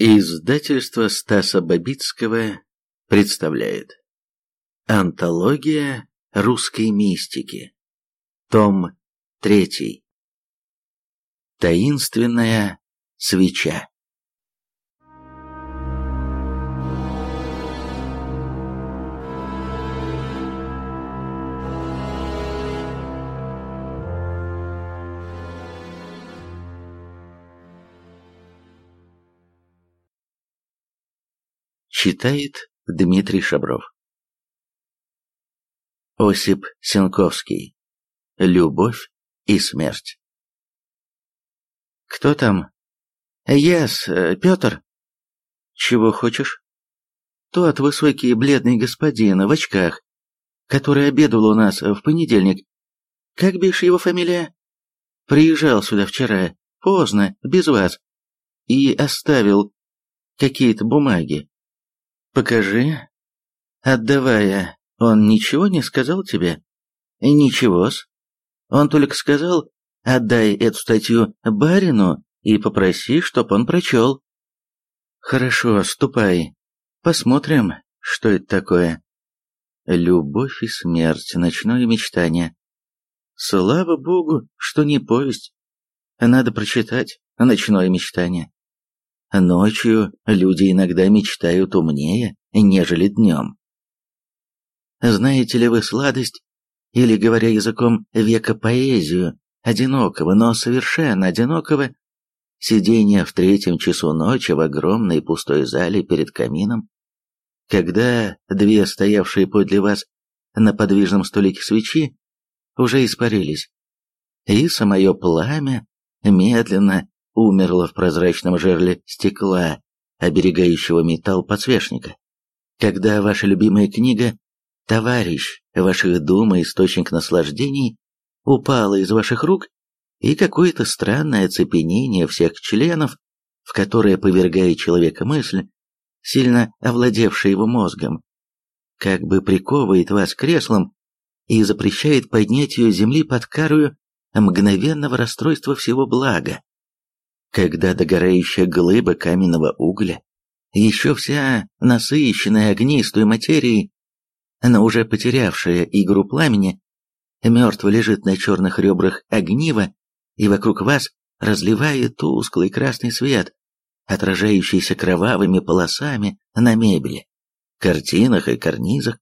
Издательство Стаса Бабицкого представляет. Антология русской мистики Том 3 Таинственная свеча Читает Дмитрий Шабров. Осип Сенковский. Любовь и смерть. Кто там? Яс, yes, Петр. Чего хочешь? Тот высокий бледный господин в очках, который обедал у нас в понедельник. Как бишь его фамилия? Приезжал сюда вчера, поздно, без вас, и оставил какие-то бумаги. «Покажи». Отдавая, он ничего не сказал тебе? Ничего-с. Он только сказал, отдай эту статью барину и попроси, чтоб он прочел. Хорошо, ступай. Посмотрим, что это такое. Любовь и смерть, ночное мечтание. Слава богу, что не повесть. Надо прочитать ночное мечтание. Ночью люди иногда мечтают умнее, нежели днем. Знаете ли вы сладость, или, говоря языком века, поэзию, одинокого, но совершенно одинокого, сидения в третьем часу ночи в огромной пустой зале перед камином, когда две стоявшие подле вас на подвижном столике свечи уже испарились, и самое пламя медленно умерла в прозрачном жерле стекла, оберегающего металл подсвечника. Когда ваша любимая книга «Товарищ ваших дум и источник наслаждений» упала из ваших рук, и какое-то странное оцепенение всех членов, в которое повергает человека мысль, сильно овладевшая его мозгом, как бы приковывает вас креслом и запрещает поднятию земли под карую мгновенного расстройства всего блага когда догорающая глыба каменного угля, еще вся насыщенная огнистой материей, но уже потерявшая игру пламени, мертво лежит на черных ребрах огнива и вокруг вас разливает тусклый красный свет, отражающийся кровавыми полосами на мебели, картинах и карнизах,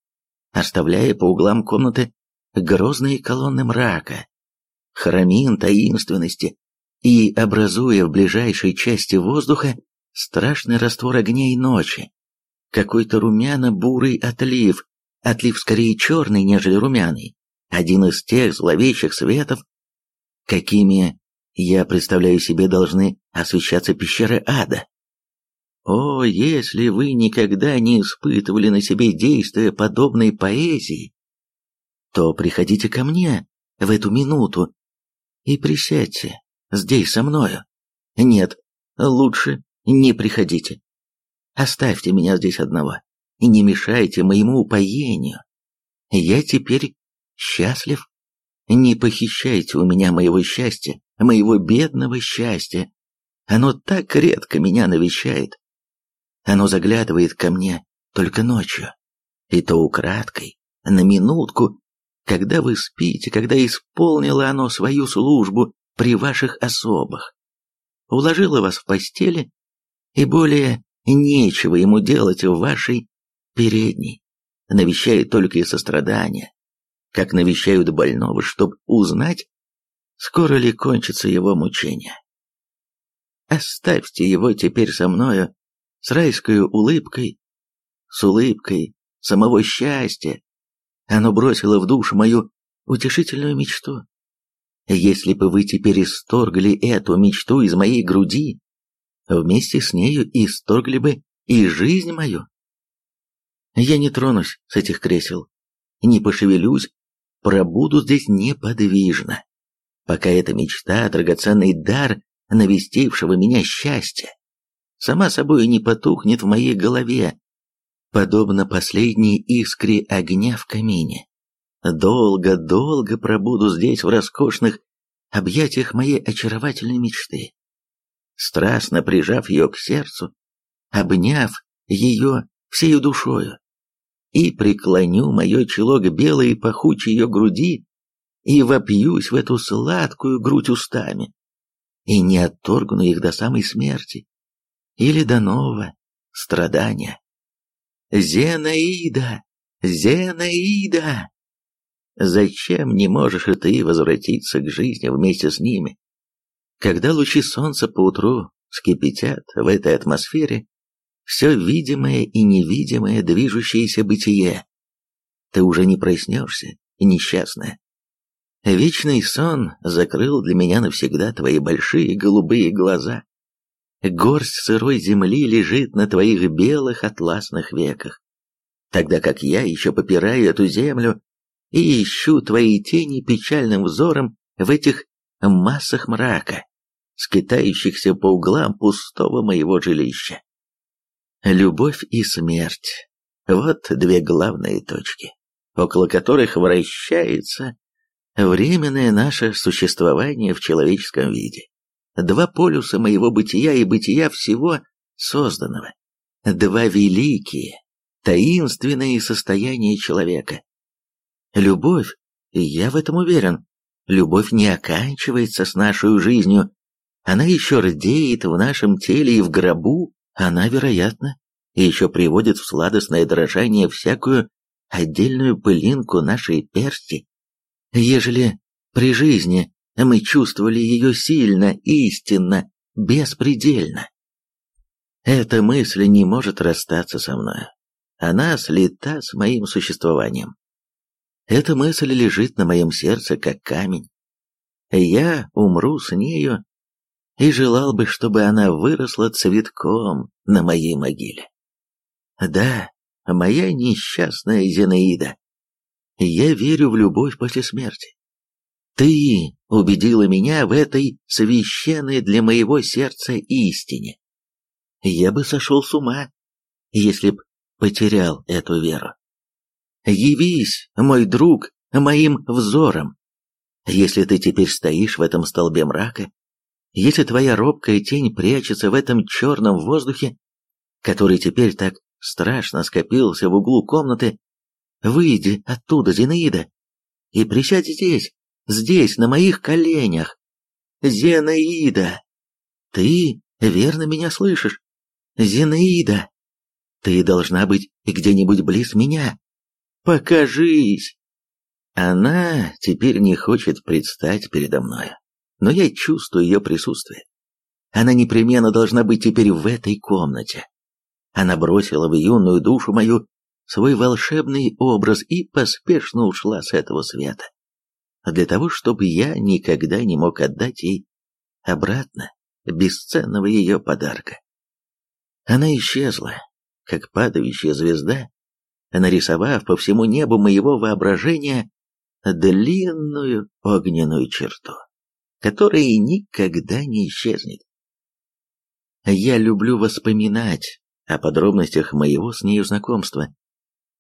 оставляя по углам комнаты грозные колонны мрака, храмин таинственности, и образуя в ближайшей части воздуха страшный раствор огня и ночи. Какой-то румяно-бурый отлив, отлив скорее черный, нежели румяный, один из тех зловещих светов, какими, я представляю себе, должны освещаться пещеры ада. О, если вы никогда не испытывали на себе действия подобной поэзии, то приходите ко мне в эту минуту и присядьте здесь со мною. Нет, лучше не приходите. Оставьте меня здесь одного и не мешайте моему упоению. Я теперь счастлив. Не похищайте у меня моего счастья, моего бедного счастья. Оно так редко меня навещает. Оно заглядывает ко мне только ночью, и то украдкой, на минутку, когда вы спите, когда исполнило оно свою службу при ваших особах. Уложила вас в постели, и более нечего ему делать в вашей передней. Навещает только из сострадания, как навещают больного, чтобы узнать, скоро ли кончится его мучение. Оставьте его теперь со мною, с райской улыбкой, с улыбкой самого счастья. Оно бросило в душу мою утешительную мечту. Если бы вы теперь исторгли эту мечту из моей груди, вместе с нею исторгли бы и жизнь мою. Я не тронусь с этих кресел, не пошевелюсь, пробуду здесь неподвижно, пока эта мечта, драгоценный дар навестившего меня счастья, сама собой не потухнет в моей голове, подобно последней искре огня в камине. Долго-долго пробуду здесь в роскошных объятиях моей очаровательной мечты. Страстно прижав ее к сердцу, обняв ее всею душою, и преклоню мое чело к белой пахучей ее груди и вопьюсь в эту сладкую грудь устами, и не отторгну их до самой смерти или до нового страдания. Зенаида! Зенаида! Зачем не можешь и ты возвратиться к жизни вместе с ними? Когда лучи солнца поутру скипятят в этой атмосфере все видимое и невидимое движущееся бытие, ты уже не проснешься, несчастная. Вечный сон закрыл для меня навсегда твои большие голубые глаза. Горсть сырой земли лежит на твоих белых атласных веках, тогда как я еще попираю эту землю и ищу твои тени печальным взором в этих массах мрака, скитающихся по углам пустого моего жилища. Любовь и смерть — вот две главные точки, около которых вращается временное наше существование в человеческом виде. Два полюса моего бытия и бытия всего созданного. Два великие, таинственные состояния человека. Любовь, и я в этом уверен, любовь не оканчивается с нашей жизнью, она еще рдеет в нашем теле и в гробу, она, вероятно, еще приводит в сладостное дрожание всякую отдельную пылинку нашей персти, ежели при жизни мы чувствовали ее сильно, истинно, беспредельно. Эта мысль не может расстаться со мной. Она слита с моим существованием. Эта мысль лежит на моем сердце, как камень. Я умру с нею и желал бы, чтобы она выросла цветком на моей могиле. Да, моя несчастная Зинаида, я верю в любовь после смерти. Ты убедила меня в этой священной для моего сердца истине. Я бы сошел с ума, если б потерял эту веру. Явись, мой друг, моим взором. Если ты теперь стоишь в этом столбе мрака, если твоя робкая тень прячется в этом черном воздухе, который теперь так страшно скопился в углу комнаты, выйди оттуда, Зинаида, и присядь здесь, здесь, на моих коленях. Зинаида, ты верно меня слышишь? Зинаида, ты должна быть где-нибудь близ меня. Покажись. Она теперь не хочет предстать передо мной, но я чувствую ее присутствие. Она непременно должна быть теперь в этой комнате. Она бросила в юную душу мою свой волшебный образ и поспешно ушла с этого света. Для того, чтобы я никогда не мог отдать ей обратно бесценного ее подарка. Она исчезла, как падающая звезда, нарисовав по всему небу моего воображения длинную огненную черту, которая никогда не исчезнет. Я люблю воспоминать о подробностях моего с нею знакомства.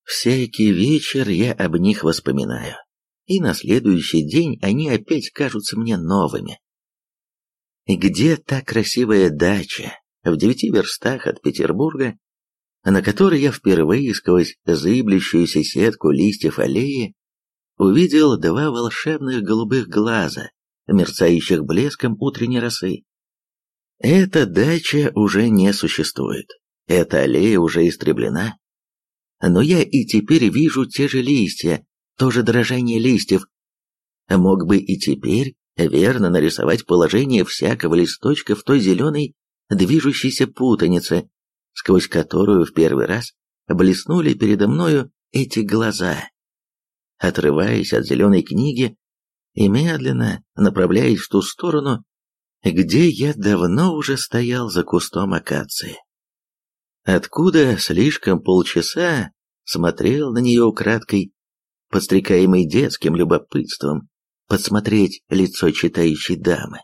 Всякий вечер я об них воспоминаю, и на следующий день они опять кажутся мне новыми. Где та красивая дача в девяти верстах от Петербурга, на которой я впервые сквозь зыблющуюся сетку листьев аллеи увидел два волшебных голубых глаза, мерцающих блеском утренней росы. Эта дача уже не существует. Эта аллея уже истреблена. Но я и теперь вижу те же листья, то же дрожание листьев. Мог бы и теперь верно нарисовать положение всякого листочка в той зеленой движущейся путанице, сквозь которую в первый раз блеснули передо мною эти глаза. Отрываясь от зеленой книги и медленно направляясь в ту сторону, где я давно уже стоял за кустом акации откуда слишком полчаса смотрел на нее украдкой, подстрекаемый детским любопытством, подсмотреть лицо читающей дамы.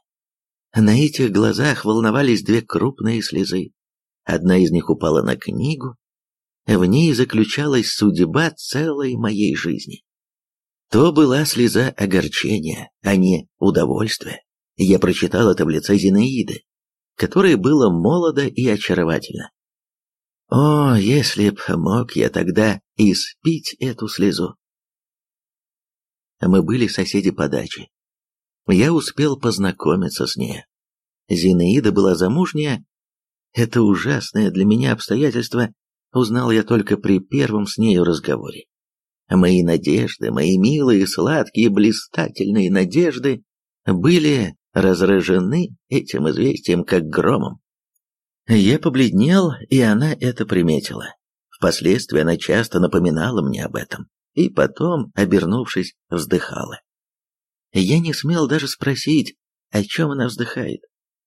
На этих глазах волновались две крупные слезы. Одна из них упала на книгу. В ней заключалась судьба целой моей жизни. То была слеза огорчения, а не удовольствия. Я прочитал это в лице Зинаиды, которое было молодо и очаровательно. О, если б мог я тогда испить эту слезу. Мы были соседи по даче. Я успел познакомиться с ней. Зинаида была замужняя. Это ужасное для меня обстоятельство узнал я только при первом с нею разговоре. Мои надежды, мои милые, сладкие, блистательные надежды были разражены этим известием как громом. Я побледнел, и она это приметила. Впоследствии она часто напоминала мне об этом, и потом, обернувшись, вздыхала. Я не смел даже спросить, о чем она вздыхает.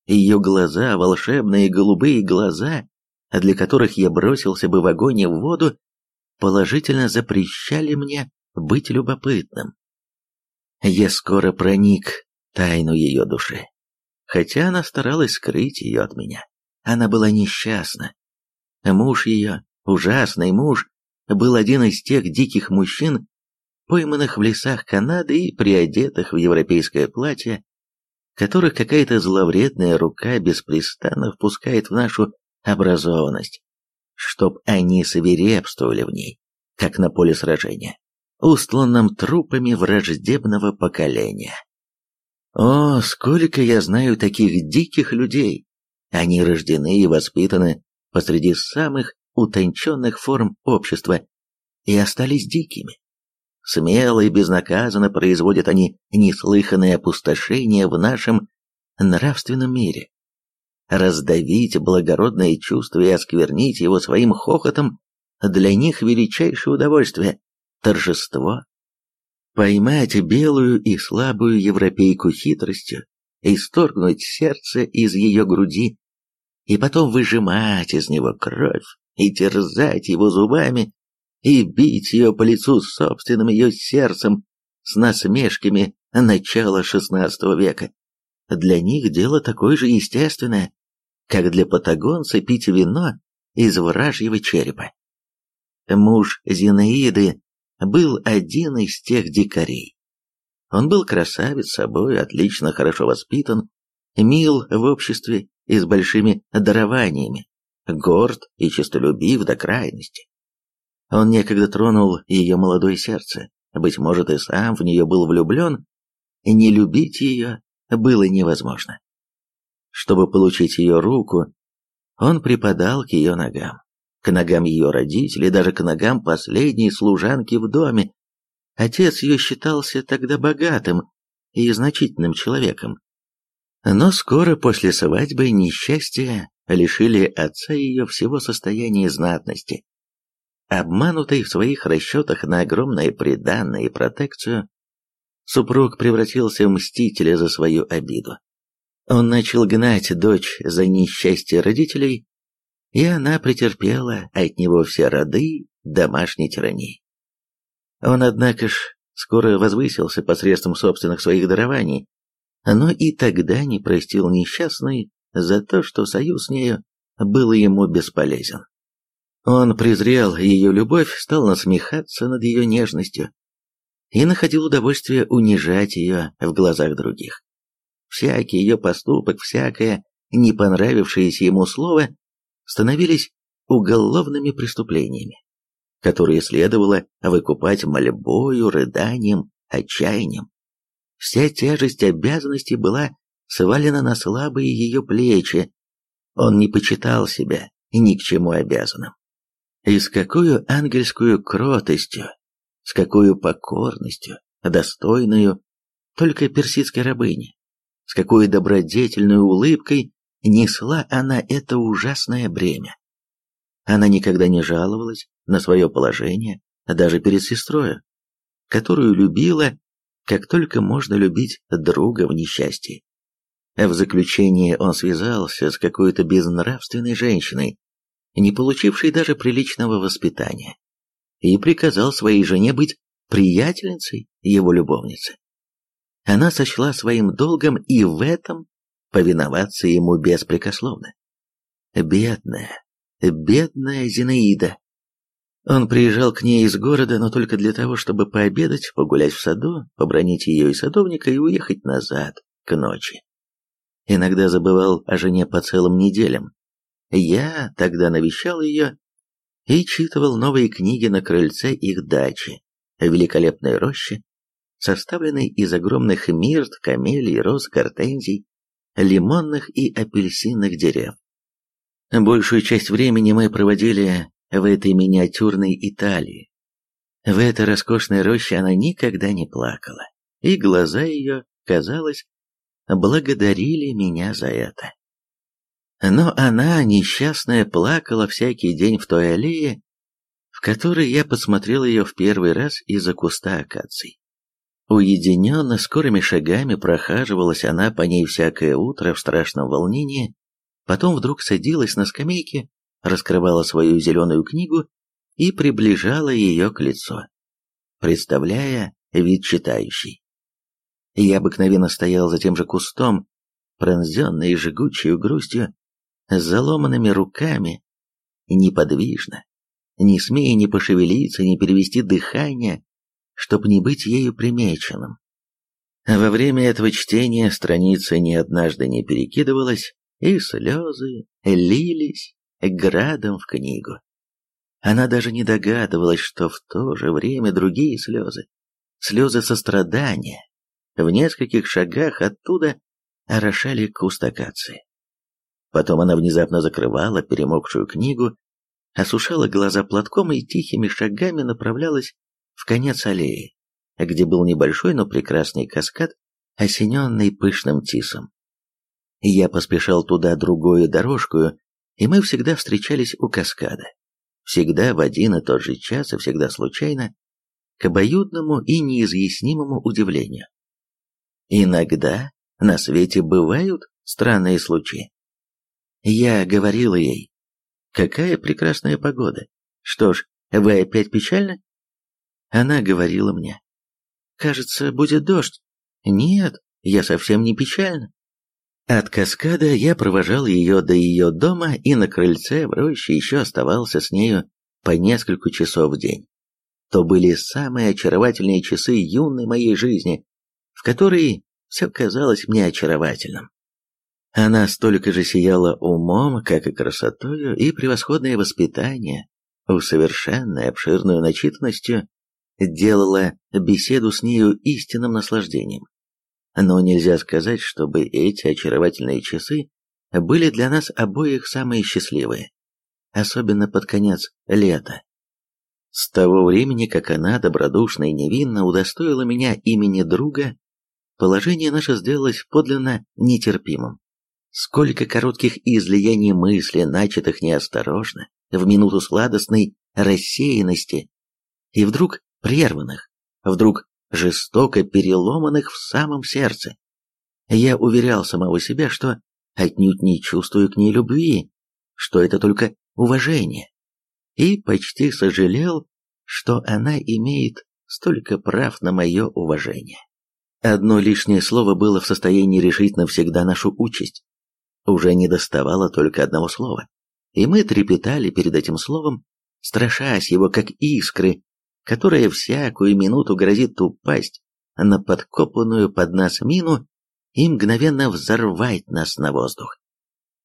Ее глаза, волшебные голубые глаза, для которых я бросился бы в огонь и в воду, положительно запрещали мне быть любопытным. Я скоро проник тайну ее души, хотя она старалась скрыть ее от меня. Она была несчастна. Муж ее, ужасный муж, был один из тех диких мужчин, пойманных в лесах Канады и приодетых в европейское платье, которых какая-то зловредная рука беспрестанно впускает в нашу образованность, чтоб они свирепствовали в ней, как на поле сражения, устланном трупами враждебного поколения. О, сколько я знаю таких диких людей! Они рождены и воспитаны посреди самых утонченных форм общества и остались дикими. Смело и безнаказанно производят они неслыханное опустошение в нашем нравственном мире. Раздавить благородное чувство и осквернить его своим хохотом для них величайшее удовольствие, торжество. Поймать белую и слабую европейку хитростью, исторгнуть сердце из ее груди, и потом выжимать из него кровь, и терзать его зубами, и бить ее по лицу собственным ее сердцем с насмешками начала XVI века. Для них дело такое же естественное, как для патагонца пить вино из вражьего черепа. Муж Зинаиды был один из тех дикарей. Он был красавец собой, отлично хорошо воспитан, мил в обществе и с большими дарованиями, горд и честолюбив до крайности. Он некогда тронул ее молодое сердце, быть может и сам в нее был влюблен, и не любить ее было невозможно. Чтобы получить ее руку, он припадал к ее ногам, к ногам ее родителей, даже к ногам последней служанки в доме. Отец ее считался тогда богатым и значительным человеком. Но скоро после свадьбы несчастья лишили отца ее всего состояния знатности. Обманутый в своих расчетах на огромное приданное и протекцию, супруг превратился в мстителя за свою обиду. Он начал гнать дочь за несчастье родителей, и она претерпела от него все роды домашней тирании. Он, однако ж, скоро возвысился посредством собственных своих дарований, но и тогда не простил несчастной за то, что союз с нею был ему бесполезен. Он презрел ее любовь, стал насмехаться над ее нежностью и находил удовольствие унижать ее в глазах других. Всякий ее поступок, всякое не понравившееся ему слово становились уголовными преступлениями, которые следовало выкупать мольбою, рыданием, отчаянием. Вся тяжесть обязанностей была свалена на слабые ее плечи. Он не почитал себя ни к чему обязанным. И с какой ангельскую кротостью, с какой покорностью, достойную только персидской рабыни, с какой добродетельной улыбкой несла она это ужасное бремя. Она никогда не жаловалась на свое положение, даже перед сестрой, которую любила, как только можно любить друга в несчастье. В заключение он связался с какой-то безнравственной женщиной, не получившей даже приличного воспитания, и приказал своей жене быть приятельницей его любовницы. Она сочла своим долгом и в этом повиноваться ему беспрекословно. Бедная, бедная Зинаида. Он приезжал к ней из города, но только для того, чтобы пообедать, погулять в саду, побронить ее и садовника и уехать назад, к ночи. Иногда забывал о жене по целым неделям, я тогда навещал ее и читывал новые книги на крыльце их дачи, великолепной рощи, составленной из огромных мирт, камелий, роз, гортензий, лимонных и апельсинных дерев. Большую часть времени мы проводили в этой миниатюрной Италии. В этой роскошной роще она никогда не плакала, и глаза ее, казалось, благодарили меня за это. Но она, несчастная, плакала всякий день в той аллее, в которой я посмотрел ее в первый раз из-за куста акаций. Уединенно, скорыми шагами прохаживалась она по ней всякое утро в страшном волнении, потом вдруг садилась на скамейке, раскрывала свою зеленую книгу и приближала ее к лицу, представляя вид читающий. Я обыкновенно стоял за тем же кустом, пронзенный жгучей грустью, с заломанными руками, неподвижно, не смея ни пошевелиться, ни перевести дыхание, чтобы не быть ею примеченным. Во время этого чтения страница ни однажды не перекидывалась, и слезы лились градом в книгу. Она даже не догадывалась, что в то же время другие слезы, слезы сострадания, в нескольких шагах оттуда орошали куст акации. Потом она внезапно закрывала перемокшую книгу, осушала глаза платком и тихими шагами направлялась в конец аллеи, где был небольшой, но прекрасный каскад, осененный пышным тисом. Я поспешал туда другую дорожку, и мы всегда встречались у каскада. Всегда в один и тот же час и всегда случайно, к обоюдному и неизъяснимому удивлению. Иногда на свете бывают странные случаи. Я говорила ей, какая прекрасная погода. Что ж, вы опять печальны? Она говорила мне. «Кажется, будет дождь». «Нет, я совсем не печальна». От каскада я провожал ее до ее дома и на крыльце в роще еще оставался с нею по несколько часов в день. То были самые очаровательные часы юной моей жизни, в которые все казалось мне очаровательным. Она столько же сияла умом, как и красотою, и превосходное воспитание, усовершенной обширную начитанностью, делала беседу с нею истинным наслаждением. Но нельзя сказать, чтобы эти очаровательные часы были для нас обоих самые счастливые, особенно под конец лета. С того времени, как она добродушно и невинно удостоила меня имени друга, положение наше сделалось подлинно нетерпимым. Сколько коротких излияний мысли, начатых неосторожно, в минуту сладостной рассеянности, и вдруг прерванных, вдруг жестоко переломанных в самом сердце. Я уверял самого себя, что отнюдь не чувствую к ней любви, что это только уважение, и почти сожалел, что она имеет столько прав на мое уважение. Одно лишнее слово было в состоянии решить навсегда нашу участь. Уже не доставало только одного слова, и мы трепетали перед этим словом, страшась его как искры, которая всякую минуту грозит упасть на подкопанную под нас мину и мгновенно взорвать нас на воздух.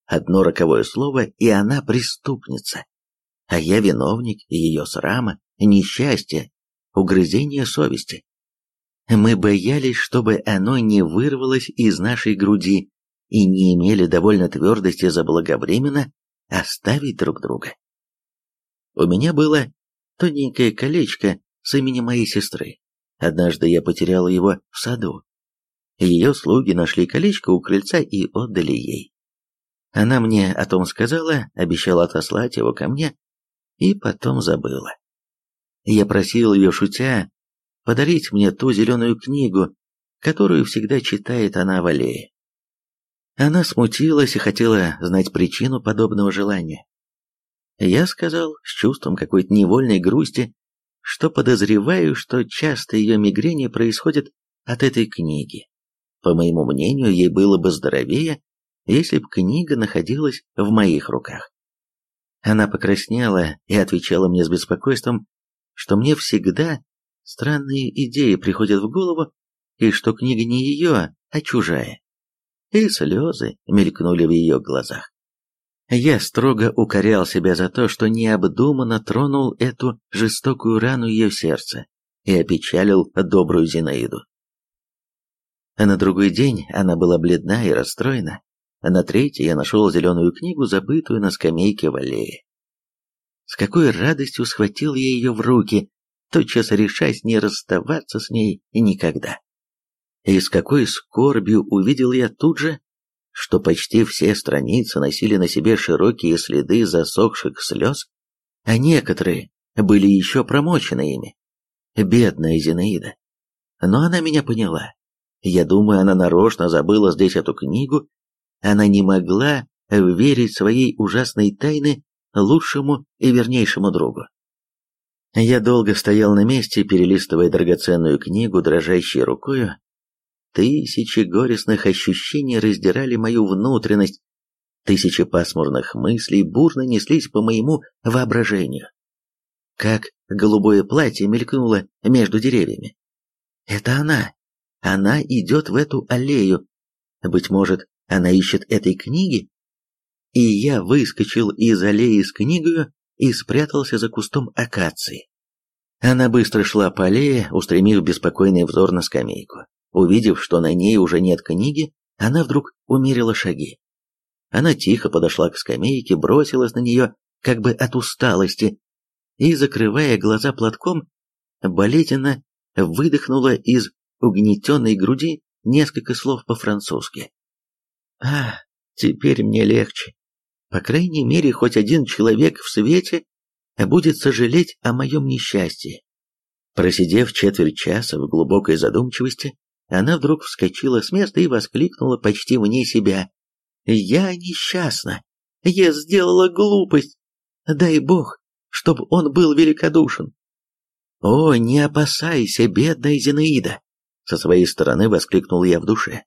Одно роковое слово, и она преступница. А я виновник ее срама, несчастья, угрызения совести. Мы боялись, чтобы оно не вырвалось из нашей груди и не имели довольно твердости заблаговременно оставить друг друга. У меня было тоненькое колечко с именем моей сестры. Однажды я потеряла его в саду. Ее слуги нашли колечко у крыльца и отдали ей. Она мне о том сказала, обещала отослать его ко мне, и потом забыла. Я просил ее, шутя, подарить мне ту зеленую книгу, которую всегда читает она в аллее. Она смутилась и хотела знать причину подобного желания. Я сказал с чувством какой-то невольной грусти, что подозреваю, что часто ее мигрени происходят от этой книги. По моему мнению, ей было бы здоровее, если бы книга находилась в моих руках. Она покраснела и отвечала мне с беспокойством, что мне всегда странные идеи приходят в голову, и что книга не ее, а чужая. И слезы мелькнули в ее глазах. Я строго укорял себя за то, что необдуманно тронул эту жестокую рану ее сердца и опечалил добрую Зинаиду. А на другой день она была бледна и расстроена, а на третий я нашел зеленую книгу, забытую на скамейке в аллее. С какой радостью схватил я ее в руки, тотчас решаясь не расставаться с ней никогда. И с какой скорбью увидел я тут же, что почти все страницы носили на себе широкие следы засохших слез, а некоторые были еще промочены ими. Бедная Зинаида. Но она меня поняла. Я думаю, она нарочно забыла здесь эту книгу. Она не могла верить своей ужасной тайны лучшему и вернейшему другу. Я долго стоял на месте, перелистывая драгоценную книгу дрожащей рукою. Тысячи горестных ощущений раздирали мою внутренность, тысячи пасмурных мыслей бурно неслись по моему воображению. Как голубое платье мелькнуло между деревьями. Это она. Она идет в эту аллею. Быть может, она ищет этой книги? и я выскочил из аллеи с книгою и спрятался за кустом акации. Она быстро шла по аллее, устремив беспокойный взор на скамейку. Увидев, что на ней уже нет книги, она вдруг умерила шаги. Она тихо подошла к скамейке, бросилась на нее, как бы от усталости, и, закрывая глаза платком, болезненно выдохнула из угнетенной груди несколько слов по-французски. «А, теперь мне легче. По крайней мере, хоть один человек в свете будет сожалеть о моем несчастье. Просидев четверть часа в глубокой задумчивости, она вдруг вскочила с места и воскликнула почти вне себя. «Я несчастна! Я сделала глупость! Дай Бог, чтобы он был великодушен!» «О, не опасайся, бедная Зинаида!» Со своей стороны воскликнул я в душе,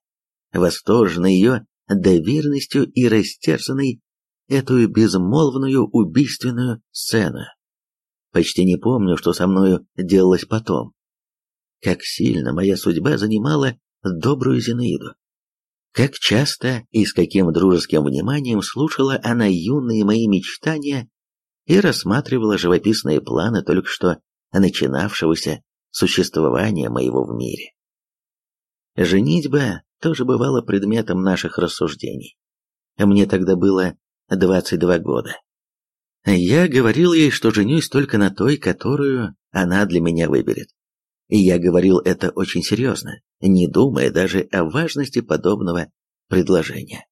восторженный ее доверенностью и растерзанный эту безмолвную убийственную сцену. Почти не помню, что со мною делалось потом. Как сильно моя судьба занимала добрую Зинаиду. Как часто и с каким дружеским вниманием слушала она юные мои мечтания и рассматривала живописные планы только что начинавшегося существования моего в мире. Женитьба тоже бывала предметом наших рассуждений. Мне тогда было 22 года. Я говорил ей, что женюсь только на той, которую она для меня выберет. И я говорил это очень серьезно, не думая даже о важности подобного предложения.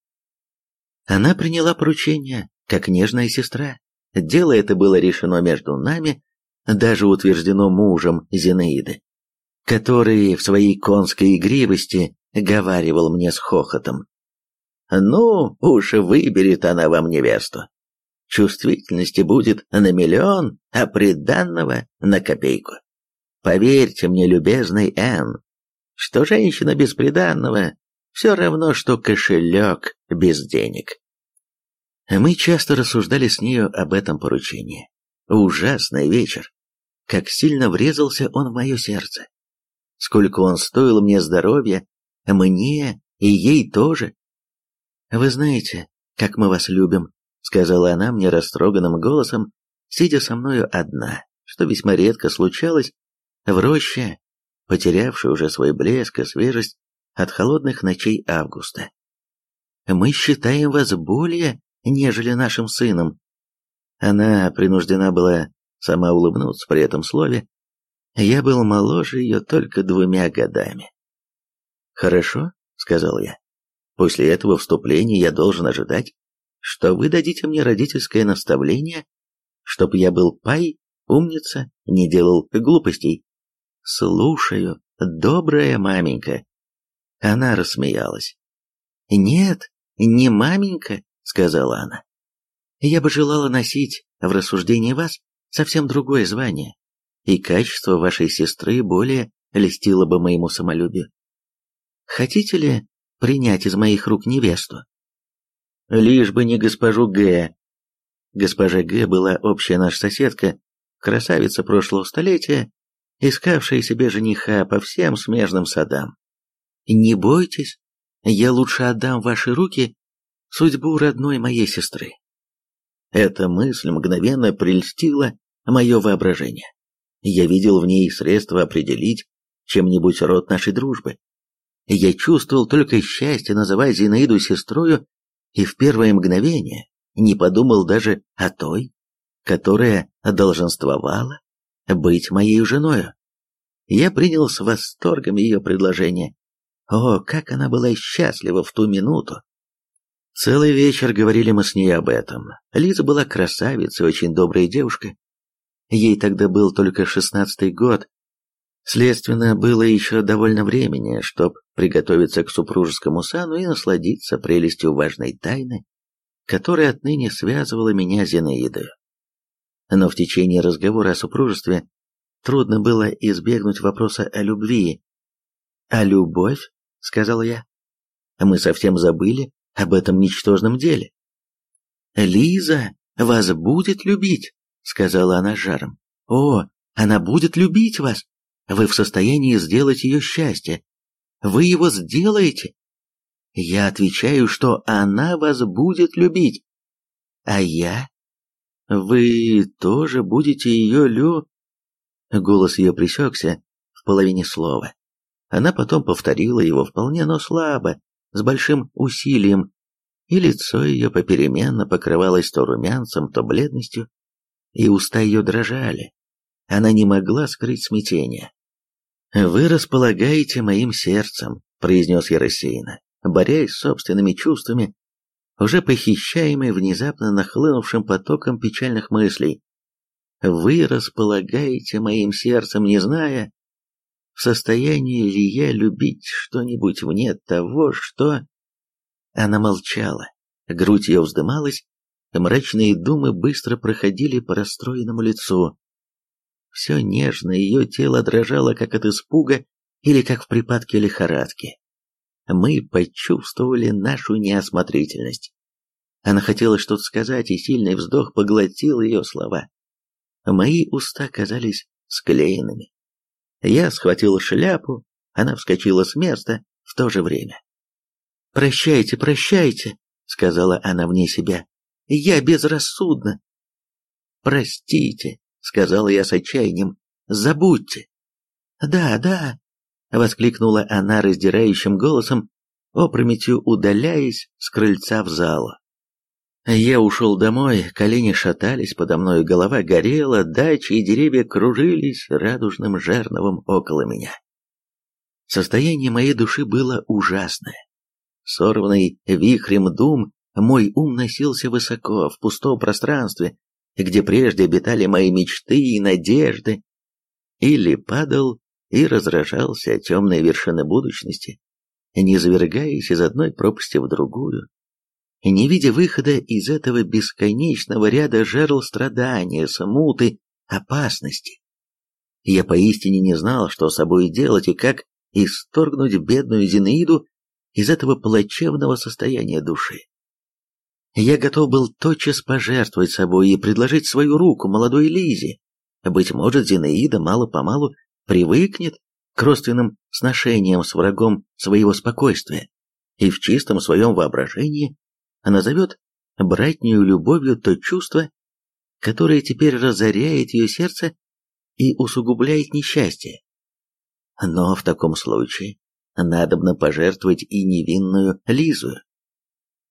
Она приняла поручение, как нежная сестра. Дело это было решено между нами, даже утверждено мужем Зинаиды, который в своей конской игривости говаривал мне с хохотом. Ну, уж выберет она вам невесту. Чувствительности будет на миллион, а приданного на копейку. Поверьте мне, любезный Энн, что женщина без приданного все равно, что кошелек без денег. Мы часто рассуждали с нею об этом поручении. Ужасный вечер. Как сильно врезался он в мое сердце. Сколько он стоил мне здоровья, мне и ей тоже. «Вы знаете, как мы вас любим», — сказала она мне растроганным голосом, сидя со мною одна, что весьма редко случалось, в роще, потерявшей уже свой блеск и свежесть от холодных ночей августа. «Мы считаем вас более, нежели нашим сыном». Она принуждена была сама улыбнуться при этом слове. Я был моложе ее только двумя годами. «Хорошо», — сказал я. После этого вступления я должен ожидать, что вы дадите мне родительское наставление, чтоб я был пай, умница, не делал глупостей. Слушаю, добрая маменька. Она рассмеялась. Нет, не маменька, сказала она. Я бы желала носить в рассуждении вас совсем другое звание, и качество вашей сестры более льстило бы моему самолюбию. Хотите ли, принять из моих рук невесту. Лишь бы не госпожу Г. Госпожа Г. была общая наша соседка, красавица прошлого столетия, искавшая себе жениха по всем смежным садам. Не бойтесь, я лучше отдам ваши руки судьбу родной моей сестры. Эта мысль мгновенно прельстила мое воображение. Я видел в ней средства определить чем-нибудь род нашей дружбы. Я чувствовал только счастье, называя Зинаиду сестрою, и в первое мгновение не подумал даже о той, которая долженствовала быть моей женою. Я принял с восторгом ее предложение. О, как она была счастлива в ту минуту! Целый вечер говорили мы с ней об этом. Лиза была красавицей, очень добрая девушка. Ей тогда был только шестнадцатый год. Следственно, было еще довольно времени, чтобы приготовиться к супружескому сану и насладиться прелестью важной тайны, которая отныне связывала меня с Зинаидой. Но в течение разговора о супружестве трудно было избегнуть вопроса о любви. «А любовь?» — сказал я. «Мы совсем забыли об этом ничтожном деле». «Лиза вас будет любить», — сказала она жаром. «О, она будет любить вас. Вы в состоянии сделать ее счастье. Вы его сделаете. Я отвечаю, что она вас будет любить. А я? Вы тоже будете ее лю...» Голос ее пресекся в половине слова. Она потом повторила его вполне, но слабо, с большим усилием, и лицо ее попеременно покрывалось то румянцем, то бледностью, и уста ее дрожали. Она не могла скрыть смятение. «Вы располагаете моим сердцем», — произнес я рассеянно, борясь с собственными чувствами, уже похищаемый внезапно нахлынувшим потоком печальных мыслей. «Вы располагаете моим сердцем, не зная, в состоянии ли я любить что-нибудь вне того, что...» Она молчала, грудь ее вздымалась, Мрачные думы быстро проходили по расстроенному лицу. Все нежно, ее тело дрожало как от испуга или как в припадке лихорадки. Мы почувствовали нашу неосмотрительность. Она хотела что-то сказать, и сильный вздох поглотил ее слова. Мои уста казались склеенными. Я схватил шляпу, она вскочила с места в то же время. «Прощайте, прощайте», — сказала она вне себя. Я безрассудна. Простите, сказала я с отчаянием. Забудьте. Да, да, воскликнула она раздирающим голосом, опрометью удаляясь с крыльца в зал. Я ушел домой, колени шатались подо мной, голова горела, дачи и деревья кружились радужным жерновом около меня. Состояние моей души было ужасное. Сорванный вихрем дум мой ум носился высоко, в пустом пространстве, где прежде обитали мои мечты и надежды, или падал и разражался о темной вершины будущности, не завергаясь из одной пропасти в другую, не видя выхода из этого бесконечного ряда жерл страдания, смуты, опасности. Я поистине не знал, что собой делать и как исторгнуть бедную Зинаиду из этого плачевного состояния души. Я готов был тотчас пожертвовать собой и предложить свою руку молодой Лизе. Быть может, Зинаида мало-помалу привыкнет к родственным сношениям с врагом своего спокойствия, и в чистом своем воображении назовет братнюю любовью то чувство, которое теперь разоряет ее сердце и усугубляет несчастье. Но в таком случае надобно пожертвовать и невинную Лизу.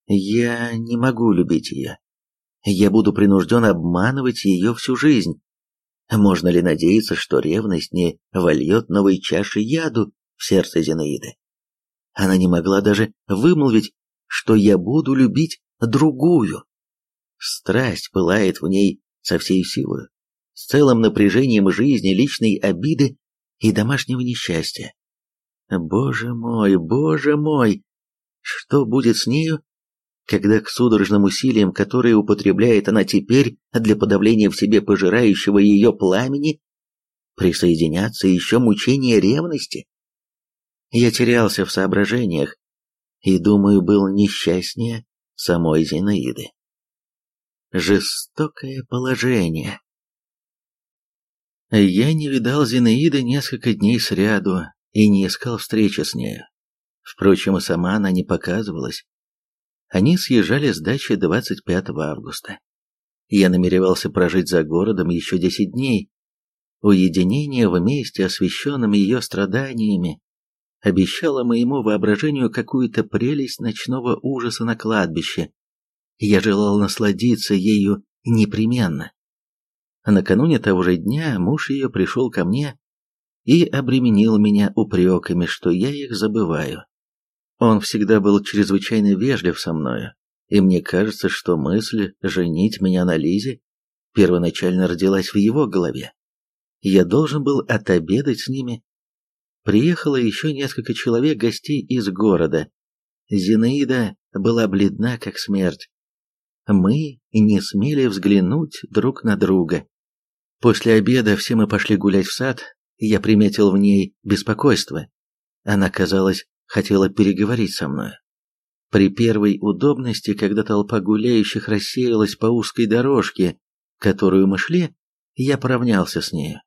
Я не могу любить ее. Я буду принужден обманывать ее всю жизнь. Можно ли надеяться, что ревность не вольет новой чаши яду в сердце Зинаиды? Она не могла даже вымолвить, что я буду любить другую. Страсть пылает в ней со всей силой, с целым напряжением жизни, личной обиды и домашнего несчастья. Боже мой, боже мой, что будет с нею, когда к судорожным усилиям, которые употребляет она теперь для подавления в себе пожирающего ее пламени, присоединятся еще мучения ревности. Я терялся в соображениях и, думаю, был несчастнее самой Зинаиды. Жестокое положение. Я не видал Зинаиды несколько дней сряду и не искал встречи с нею. Впрочем, и сама она не показывалась. Они съезжали с дачи 25 августа. Я намеревался прожить за городом еще десять дней. Уединение вместе, освещенным ее страданиями, обещало моему воображению какую-то прелесть ночного ужаса на кладбище. Я желал насладиться ею непременно. Накануне того же дня муж ее пришел ко мне и обременил меня упреками, что я их забываю. Он всегда был чрезвычайно вежлив со мною, и мне кажется, что мысль женить меня на Лизе первоначально родилась в его голове. Я должен был отобедать с ними. Приехало еще несколько человек гостей из города. Зинаида была бледна, как смерть. Мы не смели взглянуть друг на друга. После обеда все мы пошли гулять в сад, я приметил в ней беспокойство. Она, казалось, хотела переговорить со мной. При первой удобности, когда толпа гуляющих рассеялась по узкой дорожке, которую мы шли, я поравнялся с нею.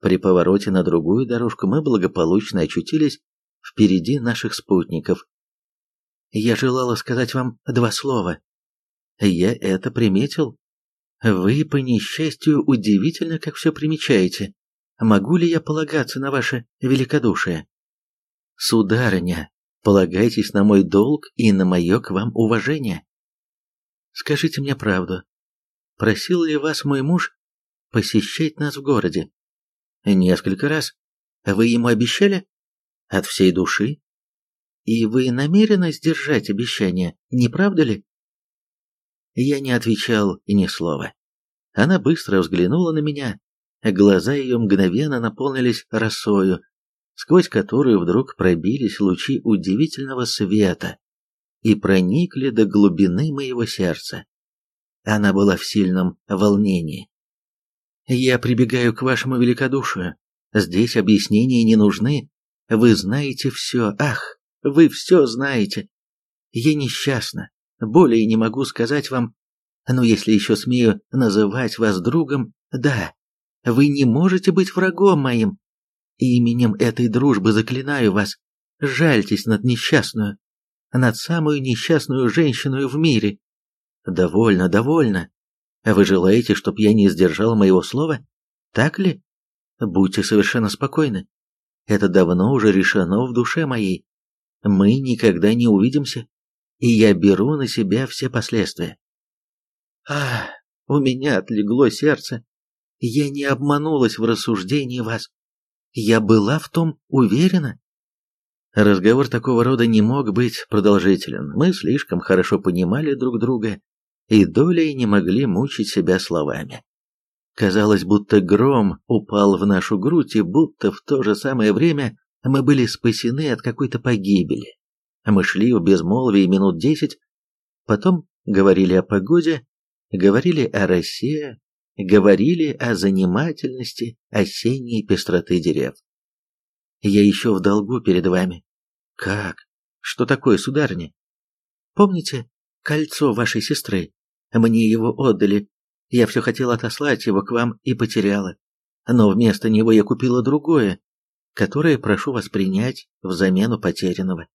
При повороте на другую дорожку мы благополучно очутились впереди наших спутников. Я желала сказать вам два слова. Я это приметил. Вы, по несчастью, удивительно, как все примечаете. Могу ли я полагаться на ваше великодушие? Сударыня, полагайтесь на мой долг и на мое к вам уважение. Скажите мне правду. Просил ли вас мой муж посещать нас в городе? Несколько раз. Вы ему обещали? От всей души? И вы намерены сдержать обещание, не правда ли? Я не отвечал ни слова. Она быстро взглянула на меня. Глаза ее мгновенно наполнились росою, сквозь которую вдруг пробились лучи удивительного света и проникли до глубины моего сердца. Она была в сильном волнении. «Я прибегаю к вашему великодушию. Здесь объяснения не нужны. Вы знаете все. Ах, вы все знаете. Я несчастна. Более не могу сказать вам, но если еще смею называть вас другом, да, вы не можете быть врагом моим. Именем этой дружбы заклинаю вас, жальтесь над несчастную, над самую несчастную женщину в мире. Довольно, довольно. Вы желаете, чтоб я не сдержал моего слова? Так ли? Будьте совершенно спокойны. Это давно уже решено в душе моей. Мы никогда не увидимся, и я беру на себя все последствия. А, у меня отлегло сердце. Я не обманулась в рассуждении вас. Я была в том уверена. Разговор такого рода не мог быть продолжителен. Мы слишком хорошо понимали друг друга и долей не могли мучить себя словами. Казалось, будто гром упал в нашу грудь, и будто в то же самое время мы были спасены от какой-то погибели. Мы шли в безмолвии минут десять, потом говорили о погоде, говорили о росе, говорили о занимательности осенней пестроты дерев. Я еще в долгу перед вами. Как? Что такое, сударыня? Помните кольцо вашей сестры? Мне его отдали. Я все хотела отослать его к вам и потеряла. Но вместо него я купила другое, которое прошу вас принять в замену потерянного.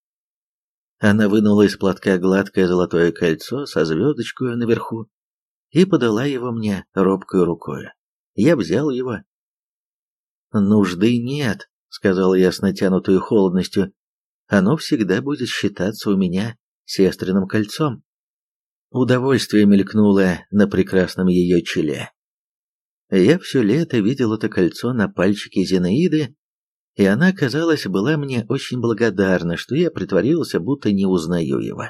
Она вынула из платка гладкое золотое кольцо со звездочкой наверху и подала его мне робкой рукой. Я взял его. «Нужды нет», — сказал я с натянутой холодностью. «Оно всегда будет считаться у меня сестриным кольцом». Удовольствие мелькнуло на прекрасном ее челе. Я все лето видел это кольцо на пальчике Зинаиды, и она, казалось, была мне очень благодарна, что я притворился, будто не узнаю его.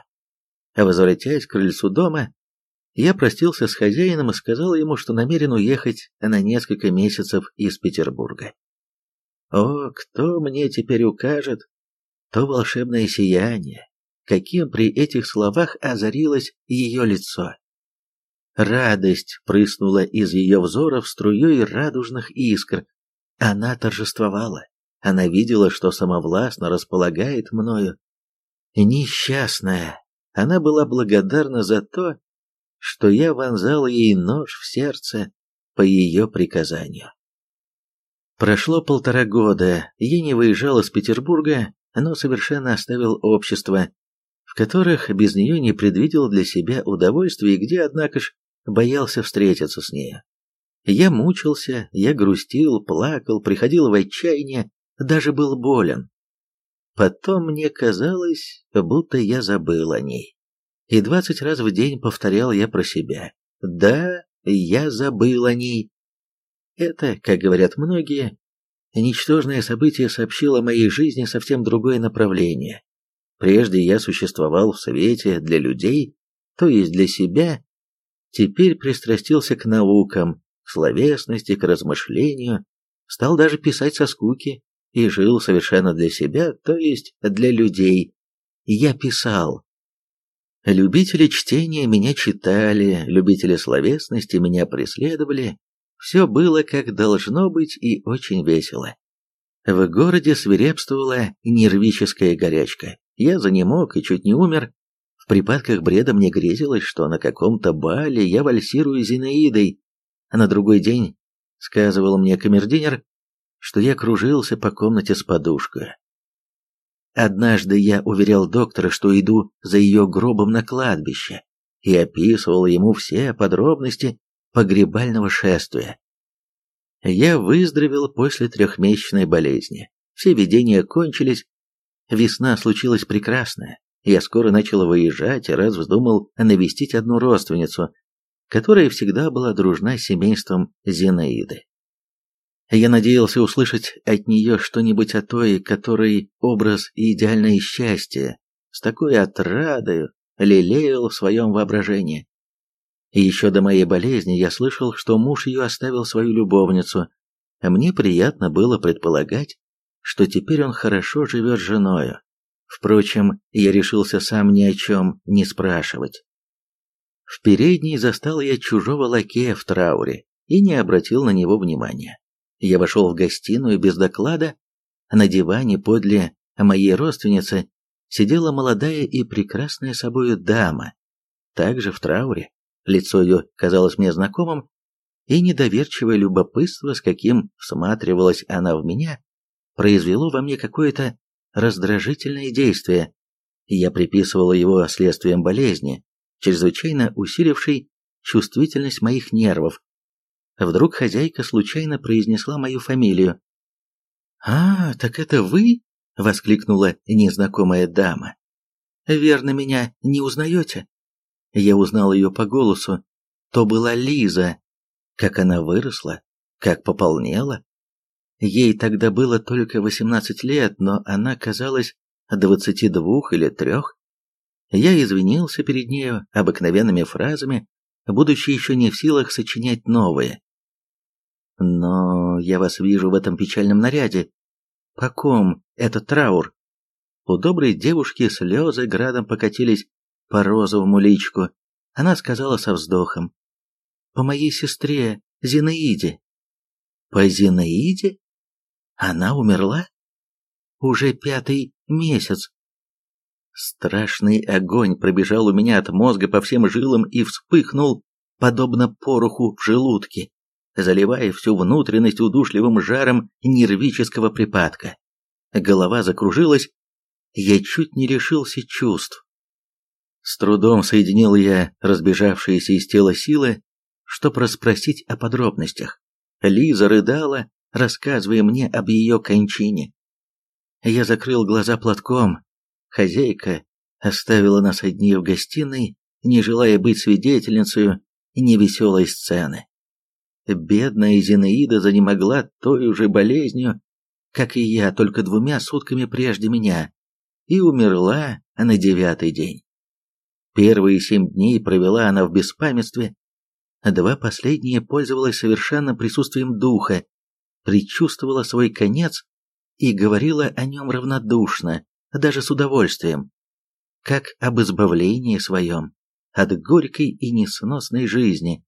Возвратясь к крыльцу дома, я простился с хозяином и сказал ему, что намерен уехать на несколько месяцев из Петербурга. О, кто мне теперь укажет то волшебное сияние, каким при этих словах озарилось ее лицо. Радость прыснула из ее взоров струей радужных искр. Она торжествовала. Она видела, что самовластно располагает мною. Несчастная, она была благодарна за то, что я вонзал ей нож в сердце по ее приказанию. Прошло полтора года, я не выезжал из Петербурга, но совершенно оставил общество, в которых без нее не предвидел для себя удовольствий, где, однако ж, боялся встретиться с нею. Я мучился, я грустил, плакал, приходил в отчаяние, даже был болен. Потом мне казалось, будто я забыл о ней. И двадцать раз в день повторял я про себя. Да, я забыл о ней. Это, как говорят многие, ничтожное событие сообщило моей жизни совсем другое направление. Прежде я существовал в свете для людей, то есть для себя, теперь пристрастился к наукам, к словесности, к размышлению, стал даже писать со скуки и жил совершенно для себя, то есть для людей. Я писал. Любители чтения меня читали, любители словесности меня преследовали. Все было как должно быть и очень весело. В городе свирепствовала нервическая горячка. Я занемог и чуть не умер. В припадках бреда мне грезилось, что на каком-то бале я вальсирую Зинаидой, а на другой день, сказывал мне камердинер, что я кружился по комнате с подушкой. Однажды я уверял доктора, что иду за ее гробом на кладбище, и описывал ему все подробности погребального шествия. Я выздоровел после трехмесячной болезни. Все видения кончились. Весна случилась прекрасная. Я скоро начал выезжать и раз вздумал навестить одну родственницу, которая всегда была дружна с семейством Зинаиды. Я надеялся услышать от нее что-нибудь о той, которой образ и идеальное счастье с такой отрадою лелеял в своем воображении. И еще до моей болезни я слышал, что муж ее оставил свою любовницу, мне приятно было предполагать, что теперь он хорошо живет с женою. Впрочем, я решился сам ни о чем не спрашивать. В передней застал я чужого лакея в трауре и не обратил на него внимания. Я вошел в гостиную без доклада, на диване подле моей родственницы сидела молодая и прекрасная собою дама, также в трауре. Лицо ее казалось мне знакомым, и недоверчивое любопытство, с каким всматривалась она в меня, произвело во мне какое-то раздражительное действие. Я приписывал его следствием болезни, чрезвычайно усиливший чувствительность моих нервов. Вдруг хозяйка случайно произнесла мою фамилию. «А, так это вы?» — воскликнула незнакомая дама. «Верно, меня не узнаете?» Я узнал ее по голосу. То была Лиза. Как она выросла, как пополнела. Ей тогда было только восемнадцать лет, но она казалась двадцати двух или трех. Я извинился перед нею обыкновенными фразами, будучи еще не в силах сочинять новые. Но я вас вижу в этом печальном наряде. По ком этот траур? У доброй девушки слезы градом покатились по розовому личку. Она сказала со вздохом. По моей сестре Зинаиде. По Зинаиде? Она умерла? Уже пятый месяц. Страшный огонь пробежал у меня от мозга по всем жилам и вспыхнул, подобно пороху в желудке, заливая всю внутренность удушливым жаром нервического припадка. Голова закружилась, я чуть не лишился чувств. С трудом соединил я разбежавшиеся из тела силы, чтобы расспросить о подробностях. Лиза рыдала, рассказывая мне об ее кончине. Я закрыл глаза платком, Хозяйка оставила нас одни в гостиной, не желая быть свидетельницей невеселой сцены. Бедная Зинаида занемогла той же болезнью, как и я, только двумя сутками прежде меня, и умерла на девятый день. Первые семь дней провела она в беспамятстве, два последние пользовалась совершенным присутствием духа, предчувствовала свой конец и говорила о нем равнодушно, даже с удовольствием, как об избавлении своем от горькой и несносной жизни.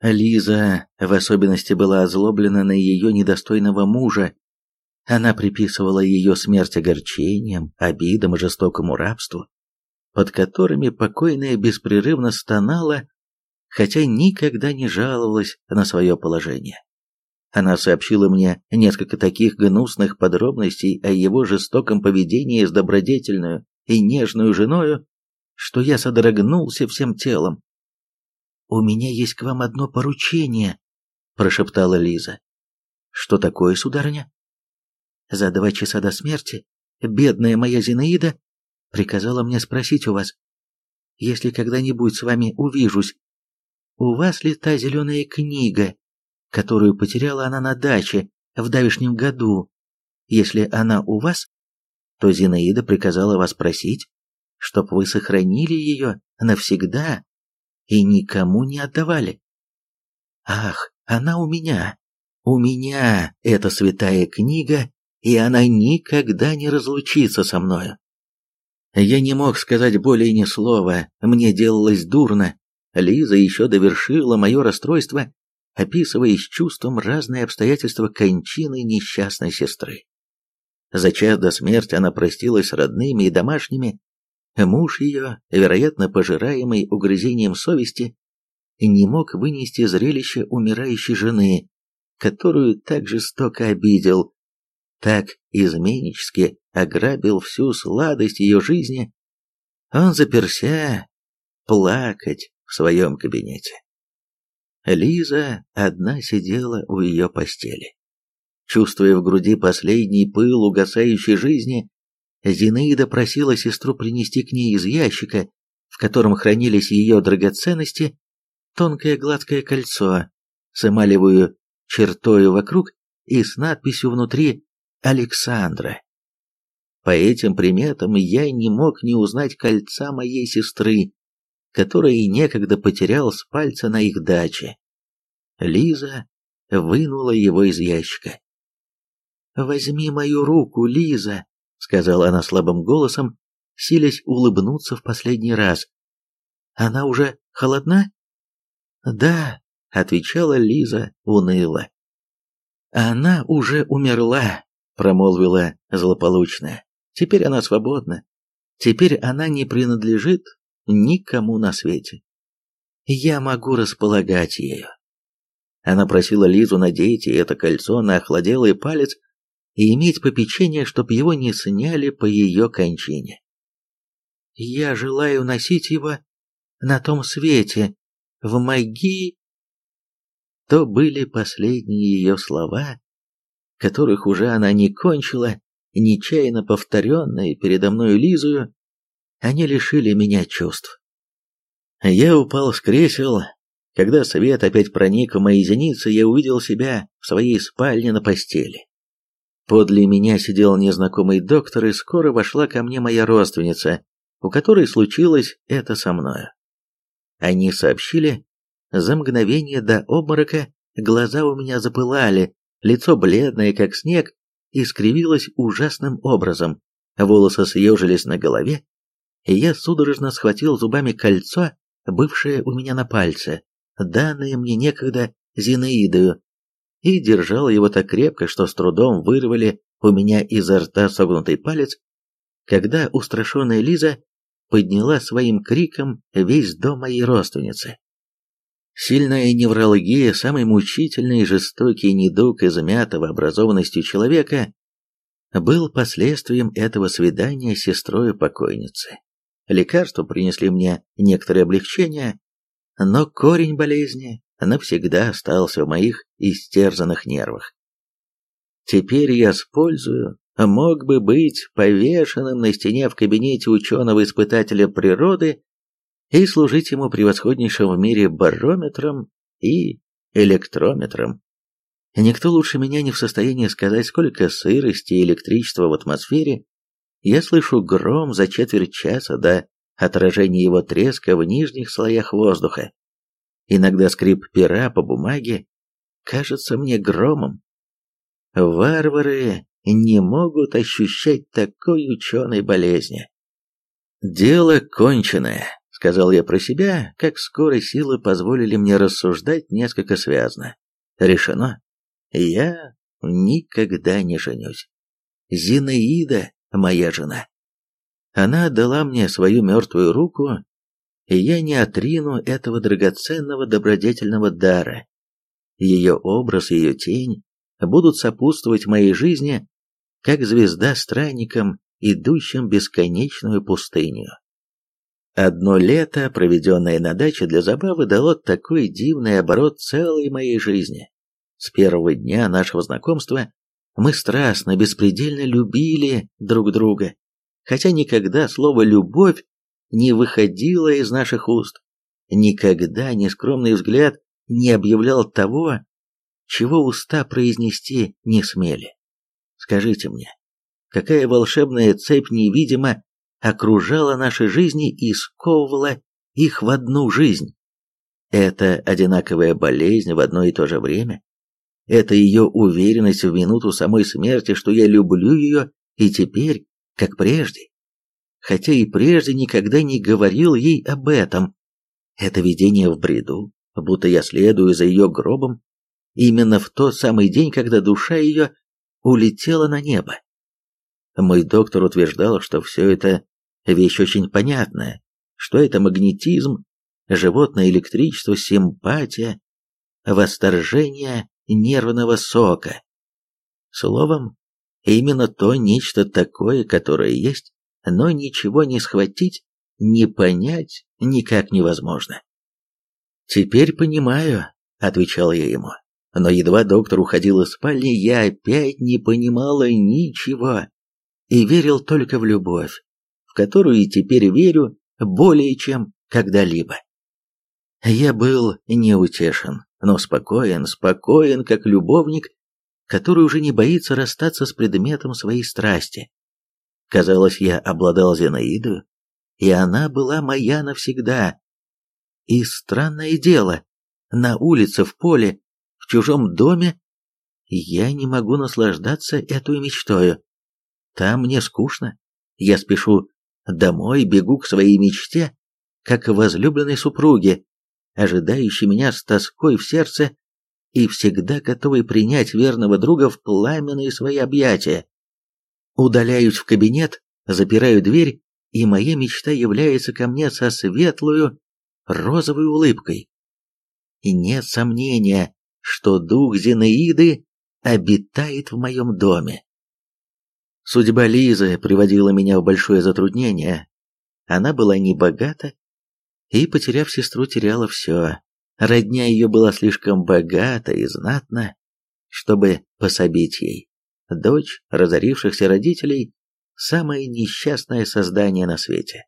Лиза в особенности была озлоблена на ее недостойного мужа. Она приписывала ее смерть огорчением, обидам и жестокому рабству, под которыми покойная беспрерывно стонала, хотя никогда не жаловалась на свое положение. Она сообщила мне несколько таких гнусных подробностей о его жестоком поведении с добродетельную и нежную женою, что я содрогнулся всем телом. «У меня есть к вам одно поручение», — прошептала Лиза. «Что такое, сударыня?» «За два часа до смерти бедная моя Зинаида приказала мне спросить у вас, если когда-нибудь с вами увижусь, у вас ли та зеленая книга, которую потеряла она на даче в давешнем году? Если она у вас, то Зинаида приказала вас просить, чтоб вы сохранили ее навсегда и никому не отдавали. Ах, она у меня, у меня эта святая книга, и она никогда не разлучится со мною. Я не мог сказать более ни слова, мне делалось дурно. Лиза еще довершила мое расстройство, описывая с чувством разные обстоятельства кончины несчастной сестры. За час до смерти она простилась с родными и домашними, Муж ее, вероятно, пожираемый угрызением совести, не мог вынести зрелище умирающей жены, которую так жестоко обидел, так изменнически ограбил всю сладость ее жизни, он заперся плакать в своем кабинете. Лиза одна сидела у ее постели. Чувствуя в груди последний пыл угасающей жизни, Зинаида просила сестру принести к ней из ящика, в котором хранились ее драгоценности, тонкое гладкое кольцо с эмалевую чертою вокруг и с надписью внутри «Александра». По этим приметам я не мог не узнать кольца моей сестры, которое некогда потерял с пальца на их даче. Лиза вынула его из ящика. «Возьми мою руку, Лиза», — сказала она слабым голосом, силясь улыбнуться в последний раз. «Она уже холодна?» «Да», — отвечала Лиза уныло. «Она уже умерла», — промолвила злополучная. «Теперь она свободна. Теперь она не принадлежит никому на свете. Я могу располагать ею». Она просила Лизу надеть ей это кольцо на охладелый палец и иметь попечение, чтоб его не сняли по ее кончине. Я желаю носить его на том свете, в маги... То были последние ее слова, которых уже она не кончила, нечаянно повторенные передо мною Лизую, они лишили меня чувств. Я упал с кресел. Когда свет опять проник в мои зеницы, я увидел себя в своей спальне на постели. Подле меня сидел незнакомый доктор, и скоро вошла ко мне моя родственница, у которой случилось это со мною. Они сообщили, за мгновение до обморока глаза у меня запылали, лицо бледное, как снег, искривилось ужасным образом, волосы съежились на голове, и я судорожно схватил зубами кольцо, бывшее у меня на пальце, данное мне некогда Зинаидою, и держал его так крепко, что с трудом вырвали у меня изо рта согнутый палец, когда устрашенная Лиза подняла своим криком весь дом моей родственницы. Сильная неврология, самый мучительный и жестокий недуг измятого образованностью человека, был последствием этого свидания с сестрой покойницы. Лекарства принесли мне некоторое облегчение, но корень болезни навсегда остался в моих истерзанных нервах. Теперь я с пользою мог бы быть повешенным на стене в кабинете ученого-испытателя природы и служить ему превосходнейшим в мире барометром и электрометром. Никто лучше меня не в состоянии сказать, сколько сырости и электричества в атмосфере. Я слышу гром за четверть часа до отражения его треска в нижних слоях воздуха. Иногда скрип пера по бумаге кажется мне громом. Варвары не могут ощущать такой ученой болезни. «Дело конченое», — сказал я про себя, как скоро силы позволили мне рассуждать несколько связно. Решено. Я никогда не женюсь. Зинаида — моя жена. Она отдала мне свою мертвую руку, и я не отрину этого драгоценного добродетельного дара. Ее образ, ее тень будут сопутствовать моей жизни, как звезда странникам, идущим бесконечную пустыню. Одно лето, проведенное на даче для забавы, дало такой дивный оборот целой моей жизни. С первого дня нашего знакомства мы страстно, беспредельно любили друг друга, хотя никогда слово «любовь» не выходило из наших уст. Никогда нескромный взгляд не объявлял того, чего уста произнести не смели. Скажите мне, какая волшебная цепь невидимо окружала наши жизни и сковывала их в одну жизнь? Это одинаковая болезнь в одно и то же время? Это ее уверенность в минуту самой смерти, что я люблю ее и теперь, как прежде? Хотя и прежде никогда не говорил ей об этом. Это видение в бреду, будто я следую за ее гробом, именно в тот самый день, когда душа ее улетела на небо. Мой доктор утверждал, что все это вещь очень понятная, что это магнетизм, животное электричество, симпатия, восторжение нервного сока. Словом, именно то нечто такое, которое есть, но ничего не схватить, не понять никак невозможно. «Теперь понимаю», — отвечал я ему. Но едва доктор уходил из спальни, я опять не понимала ничего и верил только в любовь, в которую и теперь верю более чем когда-либо. Я был неутешен, но спокоен, спокоен, как любовник, который уже не боится расстаться с предметом своей страсти. Казалось, я обладал Зинаидою, и она была моя навсегда. И странное дело, на улице, в поле, в чужом доме, я не могу наслаждаться этой мечтою. Там мне скучно. Я спешу домой, бегу к своей мечте, как возлюбленной супруге, ожидающей меня с тоской в сердце и всегда готовой принять верного друга в пламенные свои объятия. Удаляюсь в кабинет, запираю дверь, и моя мечта является ко мне со светлую розовой улыбкой. И нет сомнения, что дух Зинаиды обитает в моем доме. Судьба Лизы приводила меня в большое затруднение. Она была небогата и, потеряв сестру, теряла все. Родня ее была слишком богата и знатна, чтобы пособить ей. Дочь разорившихся родителей – самое несчастное создание на свете.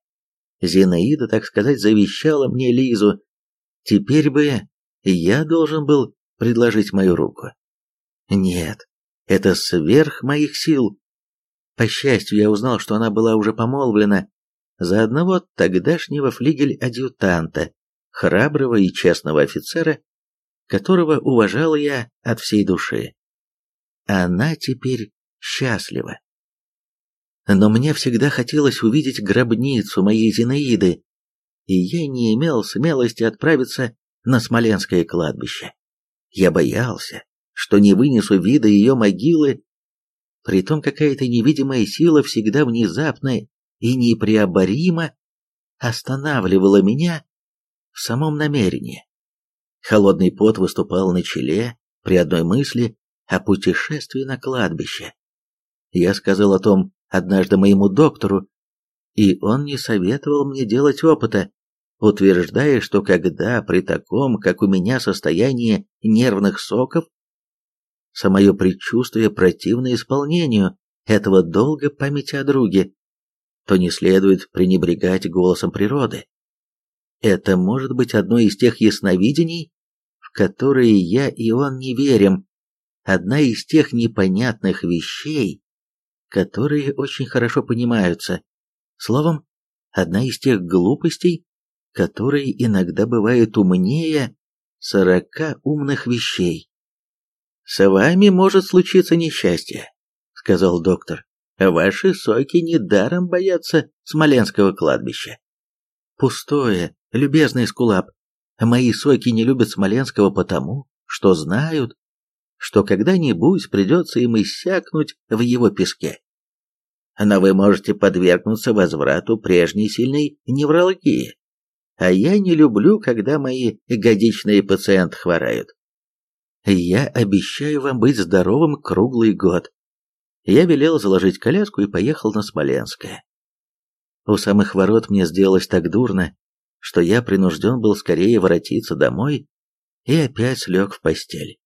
Зинаида, так сказать, завещала мне Лизу. Теперь бы я должен был предложить мою руку. Нет, это сверх моих сил. По счастью, я узнал, что она была уже помолвлена за одного тогдашнего флигель-адъютанта, храброго и честного офицера, которого уважал я от всей души. Она теперь счастлива. Но мне всегда хотелось увидеть гробницу моей Зинаиды, и я не имел смелости отправиться на Смоленское кладбище. Я боялся, что не вынесу вида ее могилы, притом какая-то невидимая сила всегда внезапно и непреоборимо останавливала меня в самом намерении. Холодный пот выступал на челе при одной мысли о путешествии на кладбище. Я сказал о том однажды моему доктору, и он не советовал мне делать опыта, утверждая, что когда при таком, как у меня, состоянии нервных соков, самое предчувствие противно исполнению этого долга памяти о друге, то не следует пренебрегать голосом природы. Это может быть одно из тех ясновидений, в которые я и он не верим, одна из тех непонятных вещей, которые очень хорошо понимаются, словом, одна из тех глупостей, которые иногда бывают умнее сорока умных вещей. «С вами может случиться несчастье», — сказал доктор. Ваши соки недаром боятся Смоленского кладбища. Пустое, любезный скулап. Мои соки не любят Смоленского потому, что знают, что когда-нибудь придется им иссякнуть в его песке. Но вы можете подвергнуться возврату прежней сильной неврологии. А я не люблю, когда мои годичные пациенты хворают. Я обещаю вам быть здоровым круглый год. Я велел заложить коляску и поехал на Смоленское. У самых ворот мне сделалось так дурно, что я принужден был скорее воротиться домой и опять лег в постель.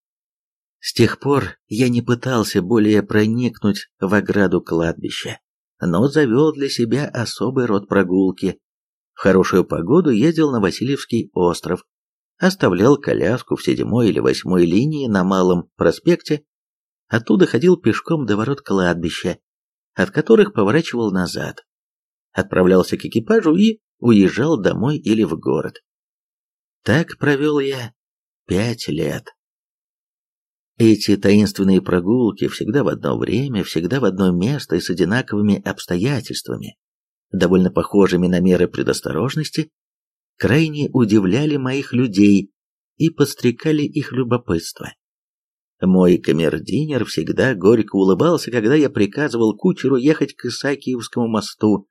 С тех пор я не пытался более проникнуть в ограду кладбища, но завел для себя особый род прогулки. В хорошую погоду ездил на Васильевский остров, оставлял коляску в седьмой или восьмой линии на Малом проспекте, оттуда ходил пешком до ворот кладбища, от которых поворачивал назад, отправлялся к экипажу и уезжал домой или в город. Так провел я пять лет. Эти таинственные прогулки всегда в одно время, всегда в одно место и с одинаковыми обстоятельствами, довольно похожими на меры предосторожности, крайне удивляли моих людей и подстрекали их любопытство. Мой камердинер всегда горько улыбался, когда я приказывал кучеру ехать к Исаакиевскому мосту,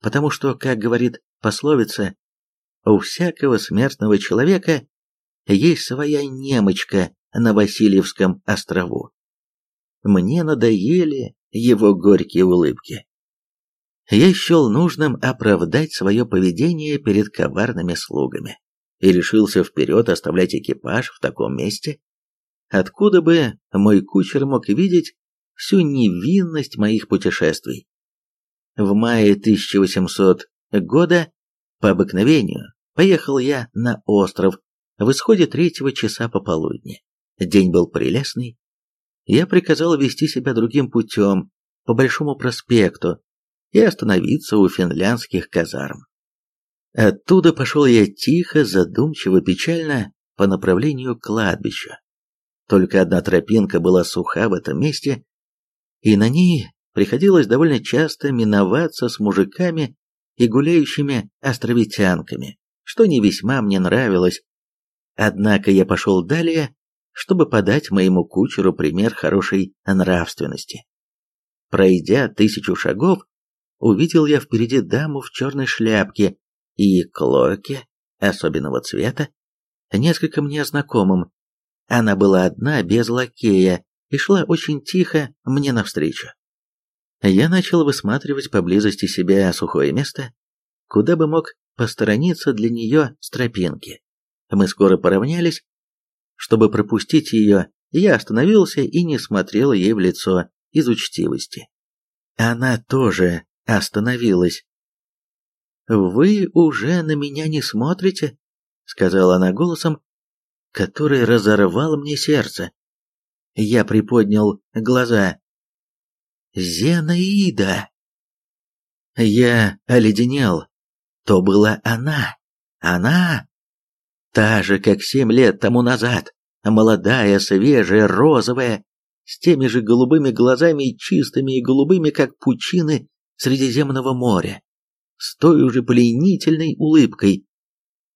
потому что, как говорит пословица, у всякого смертного человека есть своя немочка на Васильевском острову. Мне надоели его горькие улыбки. Я счел нужным оправдать свое поведение перед коварными слугами и решился вперед оставлять экипаж в таком месте, откуда бы мой кучер мог видеть всю невинность моих путешествий. В мае 1800 года по обыкновению поехал я на остров в исходе третьего часа пополудни. День был прелестный. Я приказал вести себя другим путем, по Большому проспекту, и остановиться у финляндских казарм. Оттуда пошел я тихо, задумчиво, печально по направлению к кладбищу. Только одна тропинка была суха в этом месте, и на ней приходилось довольно часто миноваться с мужиками и гуляющими островитянками, что не весьма мне нравилось. Однако я пошел далее, чтобы подать моему кучеру пример хорошей нравственности. Пройдя тысячу шагов, увидел я впереди даму в черной шляпке и клоке особенного цвета, несколько мне знакомым, она была одна, без лакея, и шла очень тихо мне навстречу. Я начал высматривать поблизости себя сухое место, куда бы мог посторониться для нее с тропинки. Мы скоро поравнялись. Чтобы пропустить ее, я остановился и не смотрел ей в лицо из учтивости. Она тоже остановилась. «Вы уже на меня не смотрите?» — сказала она голосом, который разорвал мне сердце. Я приподнял глаза. «Зенаида!» Я оледенел. То была она. Она! Та же, как семь лет тому назад. Молодая, свежая, розовая, с теми же голубыми глазами чистыми и голубыми, как пучины Средиземного моря, с той же пленительной улыбкой.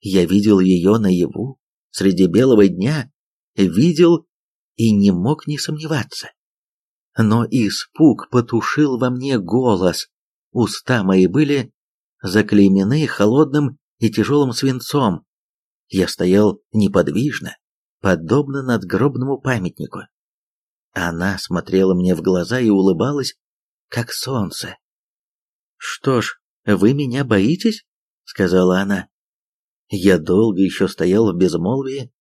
Я видел ее наяву, среди белого дня, видел и не мог не сомневаться. Но испуг потушил во мне голос, уста мои были заклеймены холодным и тяжелым свинцом. Я стоял неподвижно, подобно надгробному памятнику. Она смотрела мне в глаза и улыбалась, как солнце. «Что ж, вы меня боитесь?» — сказала она. Я долго еще стоял в безмолвии,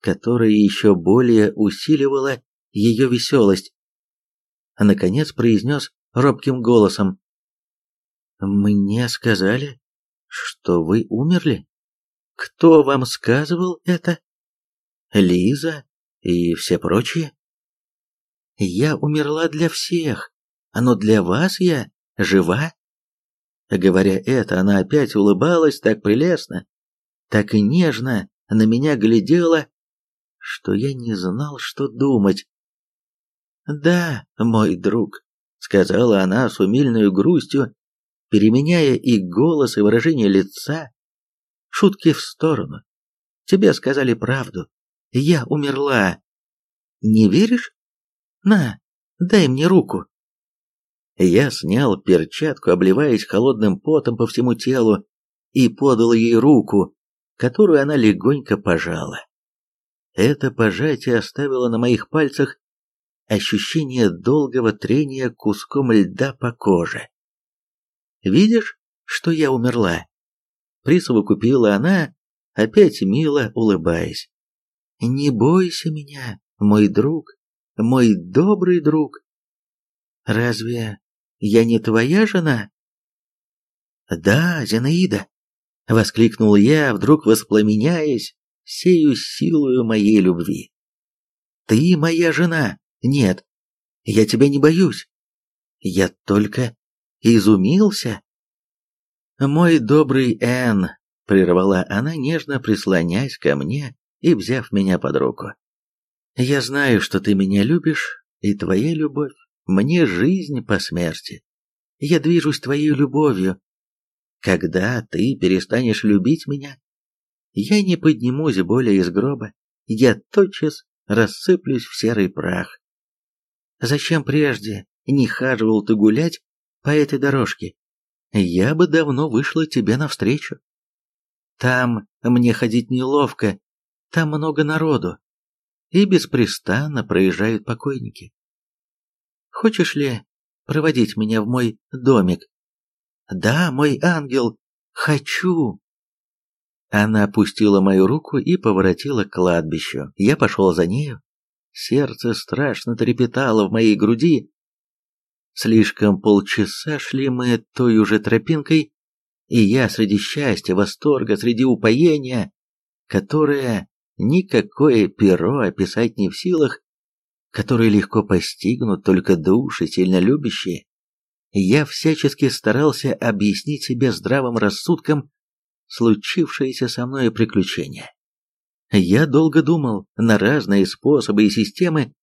которое еще более усиливало ее веселость. Наконец произнес робким голосом. «Мне сказали, что вы умерли? Кто вам сказывал это? Лиза и все прочие? Я умерла для всех, но для вас я жива?» Говоря это, она опять улыбалась так прелестно, так и нежно на меня глядела, что я не знал, что думать. «Да, мой друг», — сказала она с умильной грустью, переменяя и голос, и выражение лица. Шутки в сторону. Тебе сказали правду. Я умерла. Не веришь? На, дай мне руку. Я снял перчатку, обливаясь холодным потом по всему телу, и подал ей руку, которую она легонько пожала. Это пожатие оставило на моих пальцах ощущение долгого трения куском льда по коже. «Видишь?» что я умерла. Присовокупила она, опять мило улыбаясь. Не бойся меня, мой друг, мой добрый друг. Разве я не твоя жена? Да, Зинаида, воскликнул я, вдруг воспламеняясь сею силою моей любви. Ты моя жена. Нет, я тебя не боюсь. Я только изумился. Мой добрый Энн, прервала она, нежно прислонясь ко мне и взяв меня под руку. Я знаю, что ты меня любишь, и твоя любовь мне жизнь по смерти. Я движусь твоей любовью. Когда ты перестанешь любить меня, я не поднимусь более из гроба, я тотчас рассыплюсь в серый прах. Зачем прежде не хаживал ты гулять по этой дорожке? Я бы давно вышла тебе навстречу. Там мне ходить неловко, там много народу, и беспрестанно проезжают покойники. Хочешь ли проводить меня в мой домик? Да, мой ангел, хочу. Она опустила мою руку и поворотила к кладбищу. Я пошел за нею. Сердце страшно трепетало в моей груди. Слишком полчаса шли мы той уже тропинкой, и я среди счастья, восторга, среди упоения, которое никакое перо описать не в силах, которые легко постигнут только души сильно любящие, я всячески старался объяснить себе здравым рассудком случившееся со мной приключение. Я долго думал на разные способы и системы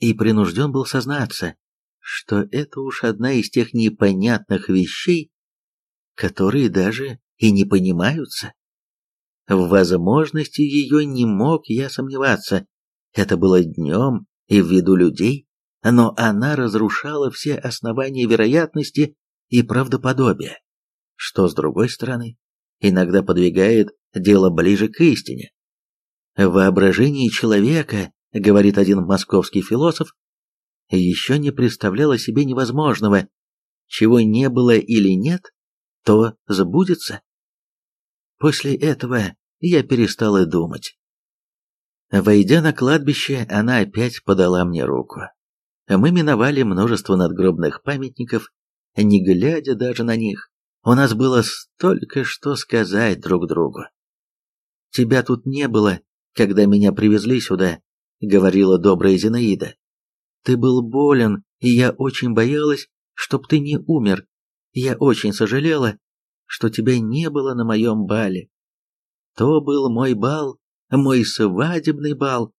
и принужден был сознаться, что это уж одна из тех непонятных вещей, которые даже и не понимаются. В возможности ее не мог я сомневаться. Это было днем и в виду людей, но она разрушала все основания вероятности и правдоподобия, что, с другой стороны, иногда подвигает дело ближе к истине. В воображении человека, говорит один московский философ, еще не представляло себе невозможного, чего не было или нет, то сбудется. После этого я перестал и думать. Войдя на кладбище, она опять подала мне руку. Мы миновали множество надгробных памятников, не глядя даже на них. У нас было столько что сказать друг другу. «Тебя тут не было, когда меня привезли сюда», — говорила добрая Зинаида. «Ты был болен, и я очень боялась, чтоб ты не умер. Я очень сожалела, что тебя не было на моем бале. То был мой бал, мой свадебный бал.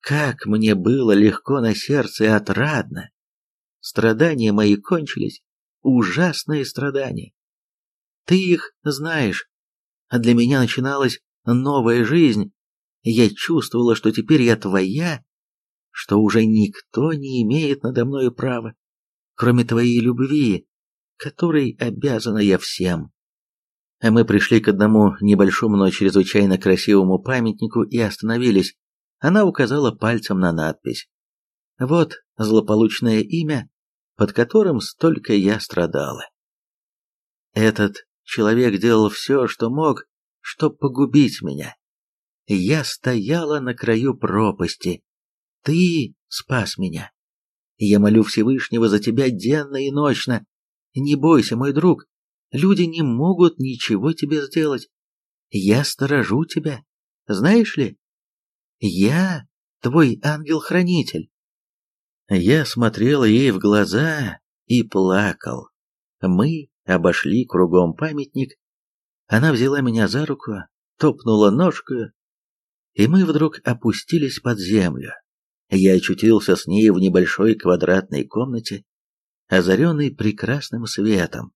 Как мне было легко на сердце и отрадно. Страдания мои кончились, ужасные страдания. Ты их знаешь. А для меня начиналась новая жизнь. Я чувствовала, что теперь я твоя, что уже никто не имеет надо мною права, кроме твоей любви, которой обязана я всем. А мы пришли к одному небольшому, но чрезвычайно красивому памятнику и остановились. Она указала пальцем на надпись. Вот злополучное имя, под которым столько я страдала. Этот Человек делал все, что мог, чтобы погубить меня. Я стояла на краю пропасти. Ты спас меня. Я молю Всевышнего за тебя денно и ночно. Не бойся, мой друг, люди не могут ничего тебе сделать. Я сторожу тебя, знаешь ли? Я твой ангел-хранитель. Я смотрел ей в глаза и плакал. Мы обошли кругом памятник. Она взяла меня за руку, топнула ножкой, и мы вдруг опустились под землю. Я очутился с ней в небольшой квадратной комнате, озаренной прекрасным светом,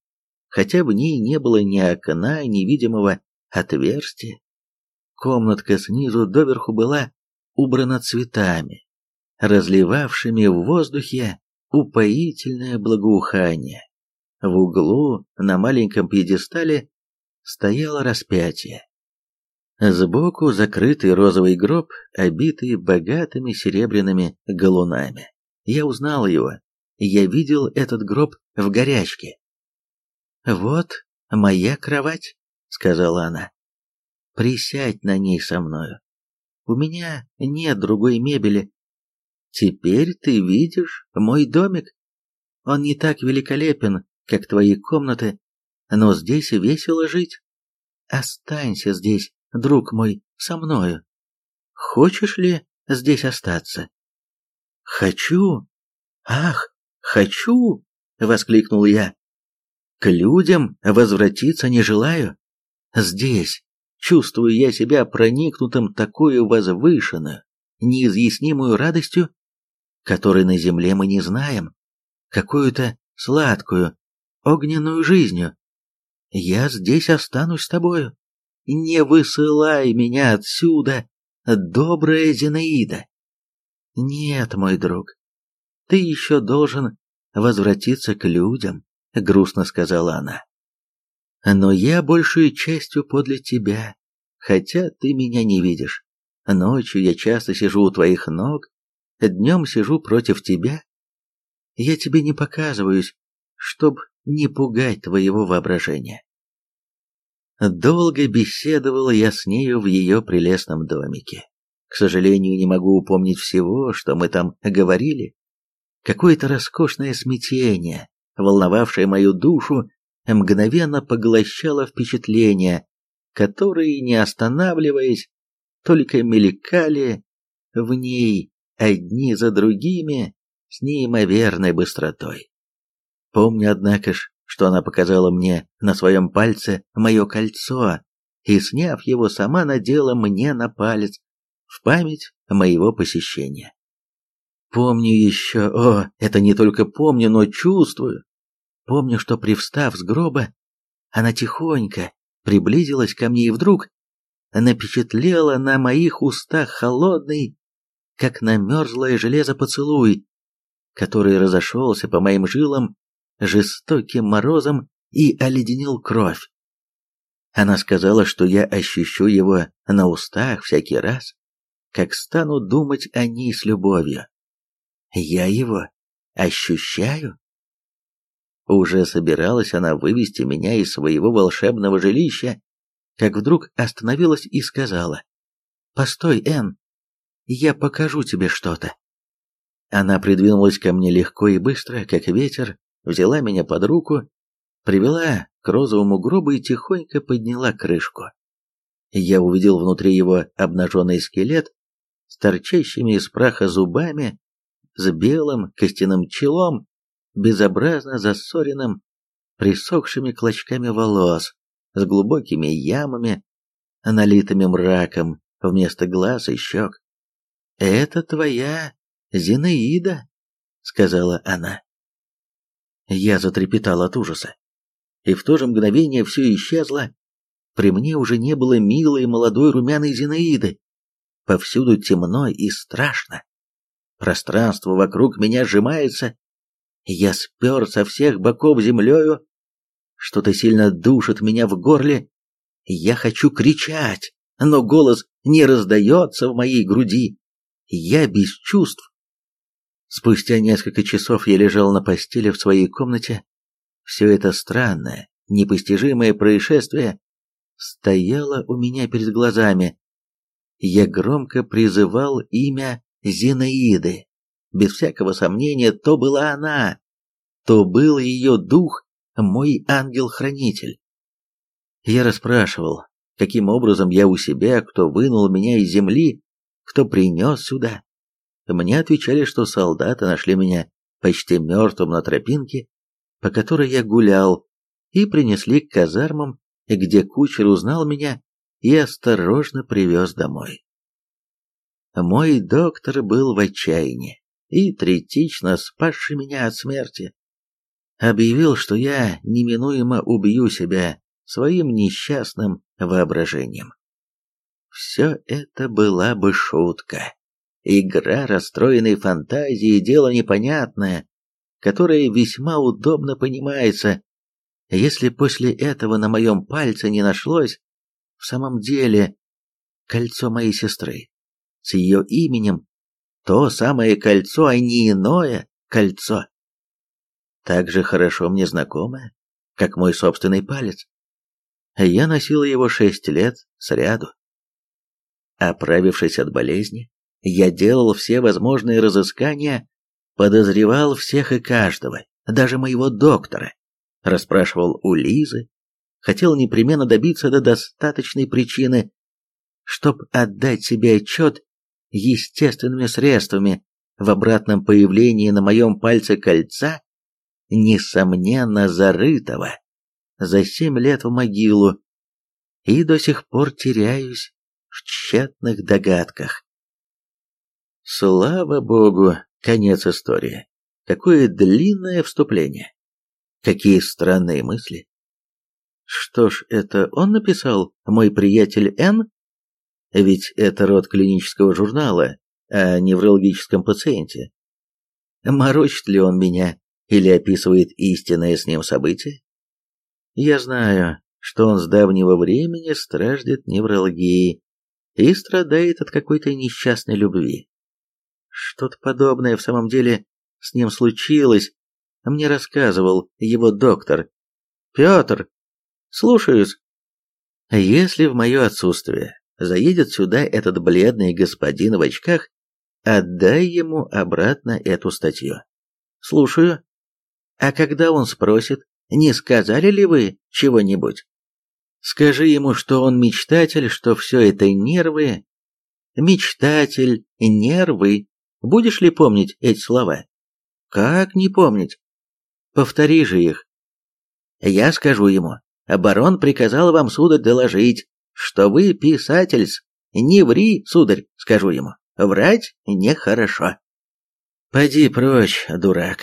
хотя в ней не было ни окна, ни видимого отверстия. Комнатка снизу доверху была убрана цветами, разливавшими в воздухе упоительное благоухание. В углу на маленьком пьедестале стояло распятие. Сбоку закрытый розовый гроб, обитый богатыми серебряными галунами. Я узнал его. Я видел этот гроб в горячке. Вот моя кровать», — сказала она. «Присядь на ней со мною. У меня нет другой мебели. Теперь ты видишь мой домик. Он не так великолепен, как твои комнаты, но здесь весело жить. Останься здесь, друг мой, со мною. Хочешь ли здесь остаться? Хочу. Ах, хочу, воскликнул я. К людям возвратиться не желаю. Здесь чувствую я себя проникнутым такую возвышенную, неизъяснимую радостью, которой на земле мы не знаем, какую-то сладкую, огненную жизнью. Я здесь останусь с тобою. Не высылай меня отсюда, добрая Зинаида. Нет, мой друг, ты еще должен возвратиться к людям, грустно сказала она. Но я большей частью подле тебя, хотя ты меня не видишь. Ночью я часто сижу у твоих ног, днем сижу против тебя. Я тебе не показываюсь, чтоб не пугать твоего воображения. Долго беседовала я с нею в ее прелестном домике. К сожалению, не могу упомнить всего, что мы там говорили. Какое-то роскошное смятение, волновавшее мою душу, мгновенно поглощало впечатления, которые, не останавливаясь, только мелькали в ней одни за другими с неимоверной быстротой. Помню, однако ж, что она показала мне на своем пальце мое кольцо и, сняв его, сама надела мне на палец в память моего посещения. Помню еще, о, это не только помню, но чувствую. Помню, что привстав с гроба, она тихонько приблизилась ко мне и вдруг напечатлела на моих устах холодный, как намерзлое железо поцелуй, который разошелся по моим жилам жестоким морозом и оледенил кровь. Она сказала, что я ощущу его на устах всякий раз, как стану думать о ней с любовью. Я его ощущаю. Уже собиралась она вывести меня из своего волшебного жилища, как вдруг остановилась и сказала, «Постой, Энн, я покажу тебе что-то». Она придвинулась ко мне легко и быстро, как ветер, взяла меня под руку, привела к розовому гробу и тихонько подняла крышку. Я увидел внутри его обнаженный скелет с торчащими из праха зубами, с белым костяным челом, безобразно засоренным, присохшими клочками волос, с глубокими ямами, налитыми мраком вместо глаз и щек. «Это твоя Зинаида», — сказала она. Я затрепетал от ужаса. И в то же мгновение все исчезло. При мне уже не было милой молодой румяной Зинаиды. Повсюду темно и страшно. Пространство вокруг меня сжимается. Я спер со всех боков землею. Что-то сильно душит меня в горле. Я хочу кричать, но голос не раздается в моей груди. Я без чувств. Спустя несколько часов я лежал на постели в своей комнате. Все это странное, непостижимое происшествие стояло у меня перед глазами. Я громко призывал имя Зинаиды. Без всякого сомнения, то была она. То был ее дух, мой ангел-хранитель. Я расспрашивал, каким образом я у себя, кто вынул меня из земли, кто принес сюда. Мне отвечали, что солдаты нашли меня почти мертвым на тропинке, по которой я гулял, и принесли к казармам, где кучер узнал меня и осторожно привез домой. Мой доктор был в отчаянии и, третично спасший меня от смерти, объявил, что я неминуемо убью себя своим несчастным воображением. Все это была бы шутка. Игра расстроенной фантазии – дело непонятное, которое весьма удобно понимается, если после этого на моем пальце не нашлось в самом деле кольцо моей сестры с ее именем, то самое кольцо, а не иное кольцо. Так же хорошо мне знакомое, как мой собственный палец. Я носила его шесть лет сряду. Оправившись от болезни, я делал все возможные разыскания, подозревал всех и каждого, даже моего доктора, расспрашивал у Лизы, хотел непременно добиться до достаточной причины, чтобы отдать себе отчет естественными средствами в обратном появлении на моем пальце кольца, несомненно зарытого за семь лет в могилу, и до сих пор теряюсь в тщетных догадках. Слава богу, конец истории. Какое длинное вступление. Какие странные мысли. Что ж, это он написал, мой приятель Н? Ведь это род клинического журнала о неврологическом пациенте. Морочит ли он меня или описывает истинное с ним событие? Я знаю, что он с давнего времени страждет неврологией и страдает от какой-то несчастной любви. Что-то подобное в самом деле с ним случилось, мне рассказывал его доктор. Петр, слушаюсь. Если в мое отсутствие заедет сюда этот бледный господин в очках, отдай ему обратно эту статью. Слушаю. А когда он спросит, не сказали ли вы чего-нибудь? Скажи ему, что он мечтатель, что все это нервы. Мечтатель, нервы. Будешь ли помнить эти слова? Как не помнить? Повтори же их. Я скажу ему. Барон приказал вам, сударь, доложить, что вы писатель. Не ври, сударь, скажу ему. Врать нехорошо. Поди прочь, дурак.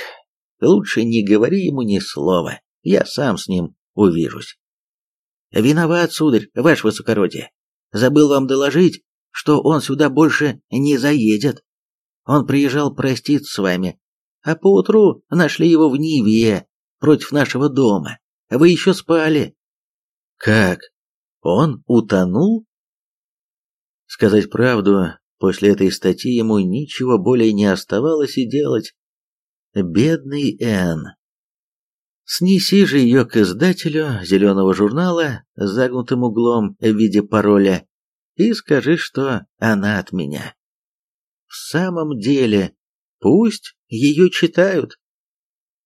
Лучше не говори ему ни слова. Я сам с ним увижусь. Виноват, сударь, ваше высокородие. Забыл вам доложить, что он сюда больше не заедет. Он приезжал проститься с вами, а поутру нашли его в Ниве, против нашего дома. Вы еще спали. Как? Он утонул? Сказать правду, после этой статьи ему ничего более не оставалось и делать. Бедный Н. Снеси же ее к издателю зеленого журнала с загнутым углом в виде пароля и скажи, что она от меня. В самом деле, пусть ее читают.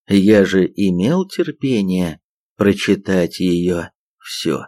Я же имел терпение прочитать ее все.